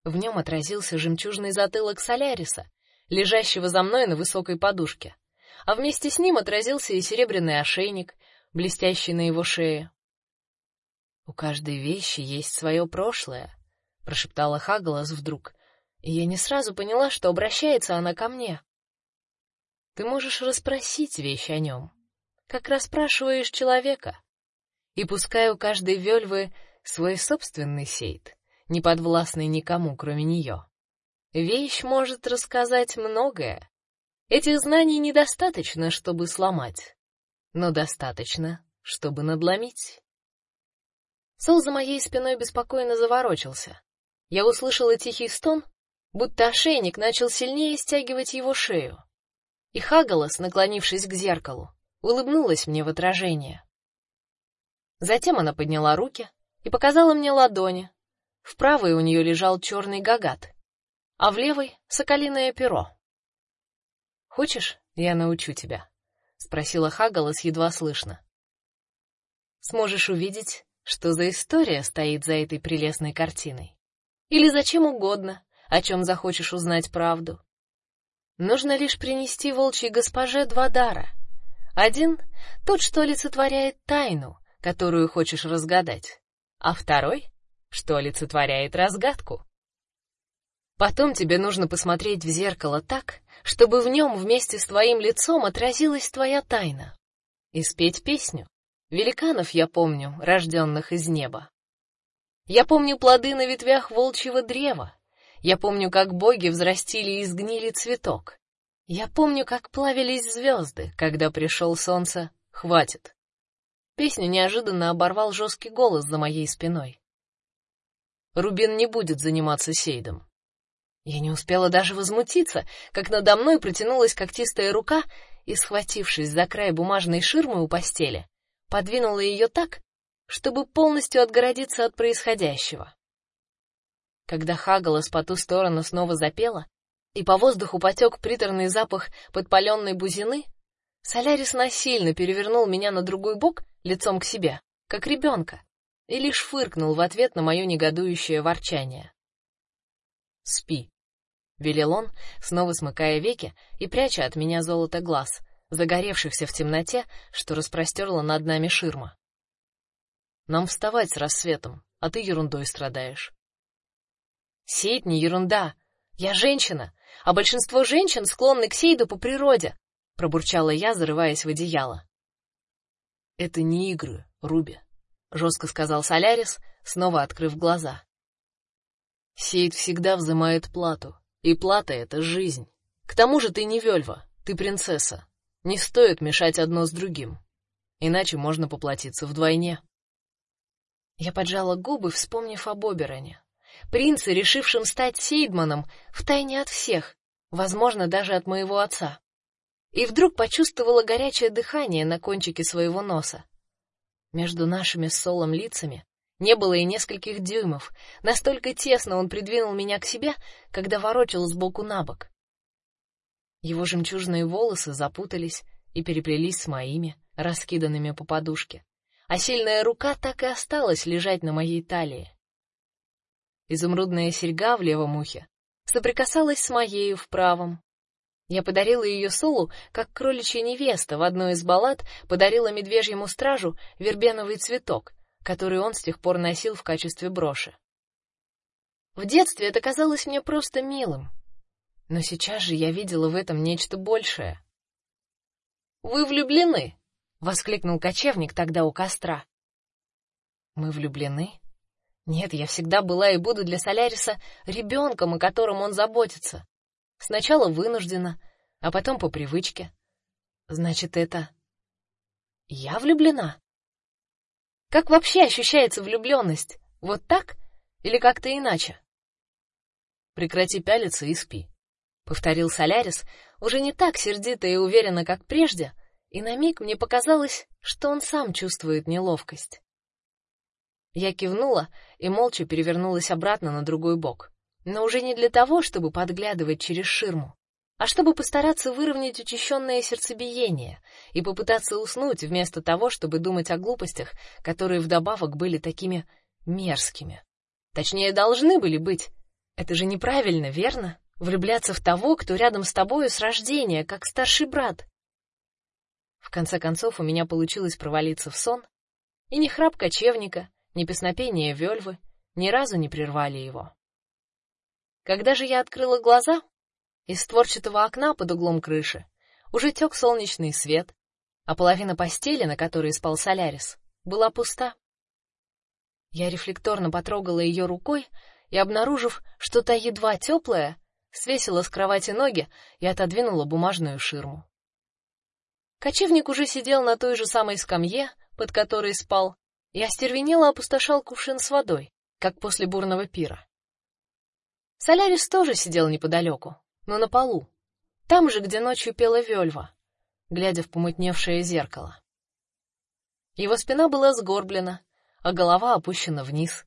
A: В нем отразился жемчужный затылок Соляриса, лежащего за мной на высокой подушке, а вместе с ним отразился и серебряный ошейник, блестящий на его шее. У каждой вещи есть свое прошлое, прошептала Хагалас вдруг, и я не сразу поняла, что обращается она ко мне. Ты можешь расспросить вещь о нем как расспрашиваешь человека. И пускай у каждой вельвы свой собственный сейт, не подвластный никому, кроме нее. Вещь может рассказать многое. Этих знаний недостаточно, чтобы сломать, но достаточно, чтобы надломить. Сол за моей спиной беспокойно заворочился. Я услышала тихий стон, будто ошейник начал сильнее стягивать его шею. И Хагалас, наклонившись к зеркалу, улыбнулась мне в отражение. Затем она подняла руки и показала мне ладони. В правой у нее лежал черный гагат, а в левой соколиное перо. Хочешь, я научу тебя? спросила Хагалас едва слышно. Сможешь увидеть, что за история стоит за этой прелестной картиной. Или зачем угодно, о чем захочешь узнать правду. Нужно лишь принести волчьей госпоже два дара — один — тот, что олицетворяет тайну, которую хочешь разгадать, а второй — что олицетворяет разгадку. Потом тебе нужно посмотреть в зеркало так, чтобы в нем вместе с твоим лицом отразилась твоя тайна, и спеть песню. Великанов я помню, рожденных из неба. Я помню плоды на ветвях волчьего древа. Я помню, как боги взрастили из гнили цветок. Я помню, как плавились звезды, когда пришел солнце. Хватит. Песню неожиданно оборвал жесткий голос за моей спиной. Рубин не будет заниматься сейдом. Я не успела даже возмутиться, как надо мной протянулась когтистая рука и, схватившись за край бумажной ширмы у постели, подвинула ее так, чтобы полностью отгородиться от происходящего. Когда Хагалас по ту сторону снова запела, и по воздуху потек приторный запах подпаленной бузины, Солярис насильно перевернул меня на другой бок, лицом к себе, как ребенка, и лишь фыркнул в ответ на мое негодующее ворчание. «Спи», — велел он, снова смыкая веки и пряча от меня золото глаз, загоревшихся в темноте, что распростерла над нами ширма. «Нам вставать с рассветом, а ты ерундой страдаешь». «Сеять не ерунда. Я женщина, а большинство женщин склонны к сейду по природе, пробурчала я, зарываясь в одеяло. Это не игры, Руби, жестко сказал Солярис, снова открыв глаза. Сейд всегда взимает плату, и плата это жизнь. К тому же ты не Вельва, ты принцесса. Не стоит мешать одно с другим, иначе можно поплатиться вдвойне. Я поджала губы, вспомнив об Обероне принце, решившем стать Сейдманом втайне от всех, возможно, даже от моего отца. И вдруг почувствовала горячее дыхание на кончике своего носа. Между нашими Солом лицами не было и нескольких дюймов, настолько тесно он придвинул меня к себе, когда ворочал с боку на бок. Его жемчужные волосы запутались и переплелись с моими, раскиданными по подушке, а сильная рука так и осталась лежать на моей талии. Изумрудная серьга в левом ухе соприкасалась с моей в правом. Я подарила ее Солу, как кроличья невеста в одной из баллад подарила медвежьему стражу вербеновый цветок, который он с тех пор носил в качестве броши. В детстве это казалось мне просто милым, но сейчас же я видела в этом нечто большее. Вы влюблены? воскликнул кочевник тогда у костра. Мы влюблены? Нет, я всегда была и буду для Соляриса ребенком, о котором он заботится. Сначала вынуждена, а потом по привычке. Значит, это я влюблена. Как вообще ощущается влюбленность? Вот так или как-то иначе? Прекрати пялиться и спи, повторил Солярис, уже не так сердито и уверенно, как прежде, и на миг мне показалось, что он сам чувствует неловкость. Я кивнула и молча перевернулась обратно на другой бок, но уже не для того, чтобы подглядывать через ширму, а чтобы постараться выровнять учащенное сердцебиение и попытаться уснуть вместо того, чтобы думать о глупостях, которые вдобавок были такими мерзкими. Точнее, должны были быть. Это же неправильно, верно? Влюбляться в того, кто рядом с тобою с рождения, как старший брат. В конце концов, у меня получилось провалиться в сон, и ни храп кочевника, ни песнопение вельвы ни разу не прервали его. Когда же я открыла глаза, из створчатого окна под углом крыши уже тек солнечный свет, а половина постели, на которой спал Солярис, была пуста. Я рефлекторно потрогала ее рукой и, обнаружив, что та едва теплая, свесила с кровати ноги и отодвинула бумажную ширму. Кочевник уже сидел на той же самой скамье, под которой спал, и остервенело опустошал кувшин с водой, как после бурного пира. Солярис тоже сидел неподалеку, но на полу, там же, где ночью пела Вельва, глядя в помутневшее зеркало. Его спина была сгорблена, а голова опущена вниз,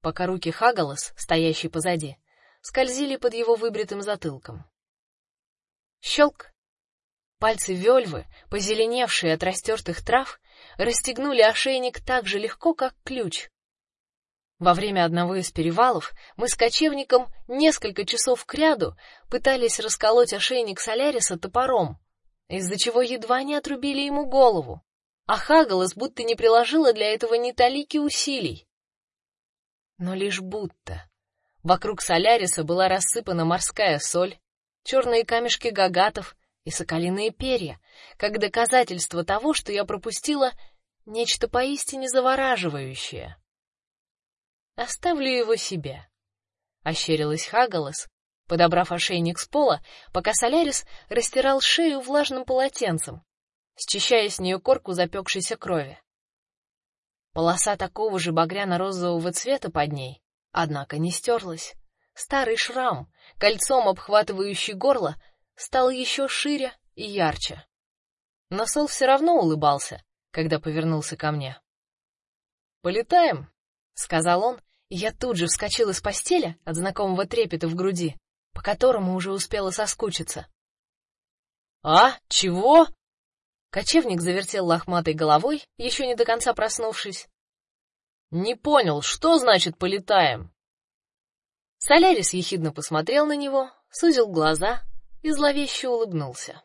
A: пока руки Хагалас, стоящий позади, скользили под его выбритым затылком. Щелк! Пальцы Вельвы, позеленевшие от растертых трав, расстегнули ошейник так же легко, как ключ. Во время одного из перевалов мы с кочевником несколько часов кряду пытались расколоть ошейник Соляриса топором, из-за чего едва не отрубили ему голову. А Хагалас будто не приложила для этого ни талики усилий. Но лишь будто. Вокруг Соляриса была рассыпана морская соль, черные камешки гагатов и соколиные перья, как доказательство того, что я пропустила нечто поистине завораживающее. Оставлю его себе, ощерилась Хагалас, подобрав ошейник с пола, пока Солярис растирал шею влажным полотенцем, счищая с нее корку запекшейся крови. Полоса такого же багряно-розового цвета под ней, однако не стерлась. Старый шрам, кольцом обхватывающий горло, стал еще шире и ярче. Но Сол все равно улыбался, когда повернулся ко мне. Полетаем, сказал он, и я тут же вскочила из постели от знакомого трепета в груди, по которому уже успела соскучиться. А, чего? Кочевник завертел лохматой головой, еще не до конца проснувшись. Не понял, что значит полетаем? Солярис ехидно посмотрел на него, сузил глаза и зловеще улыбнулся.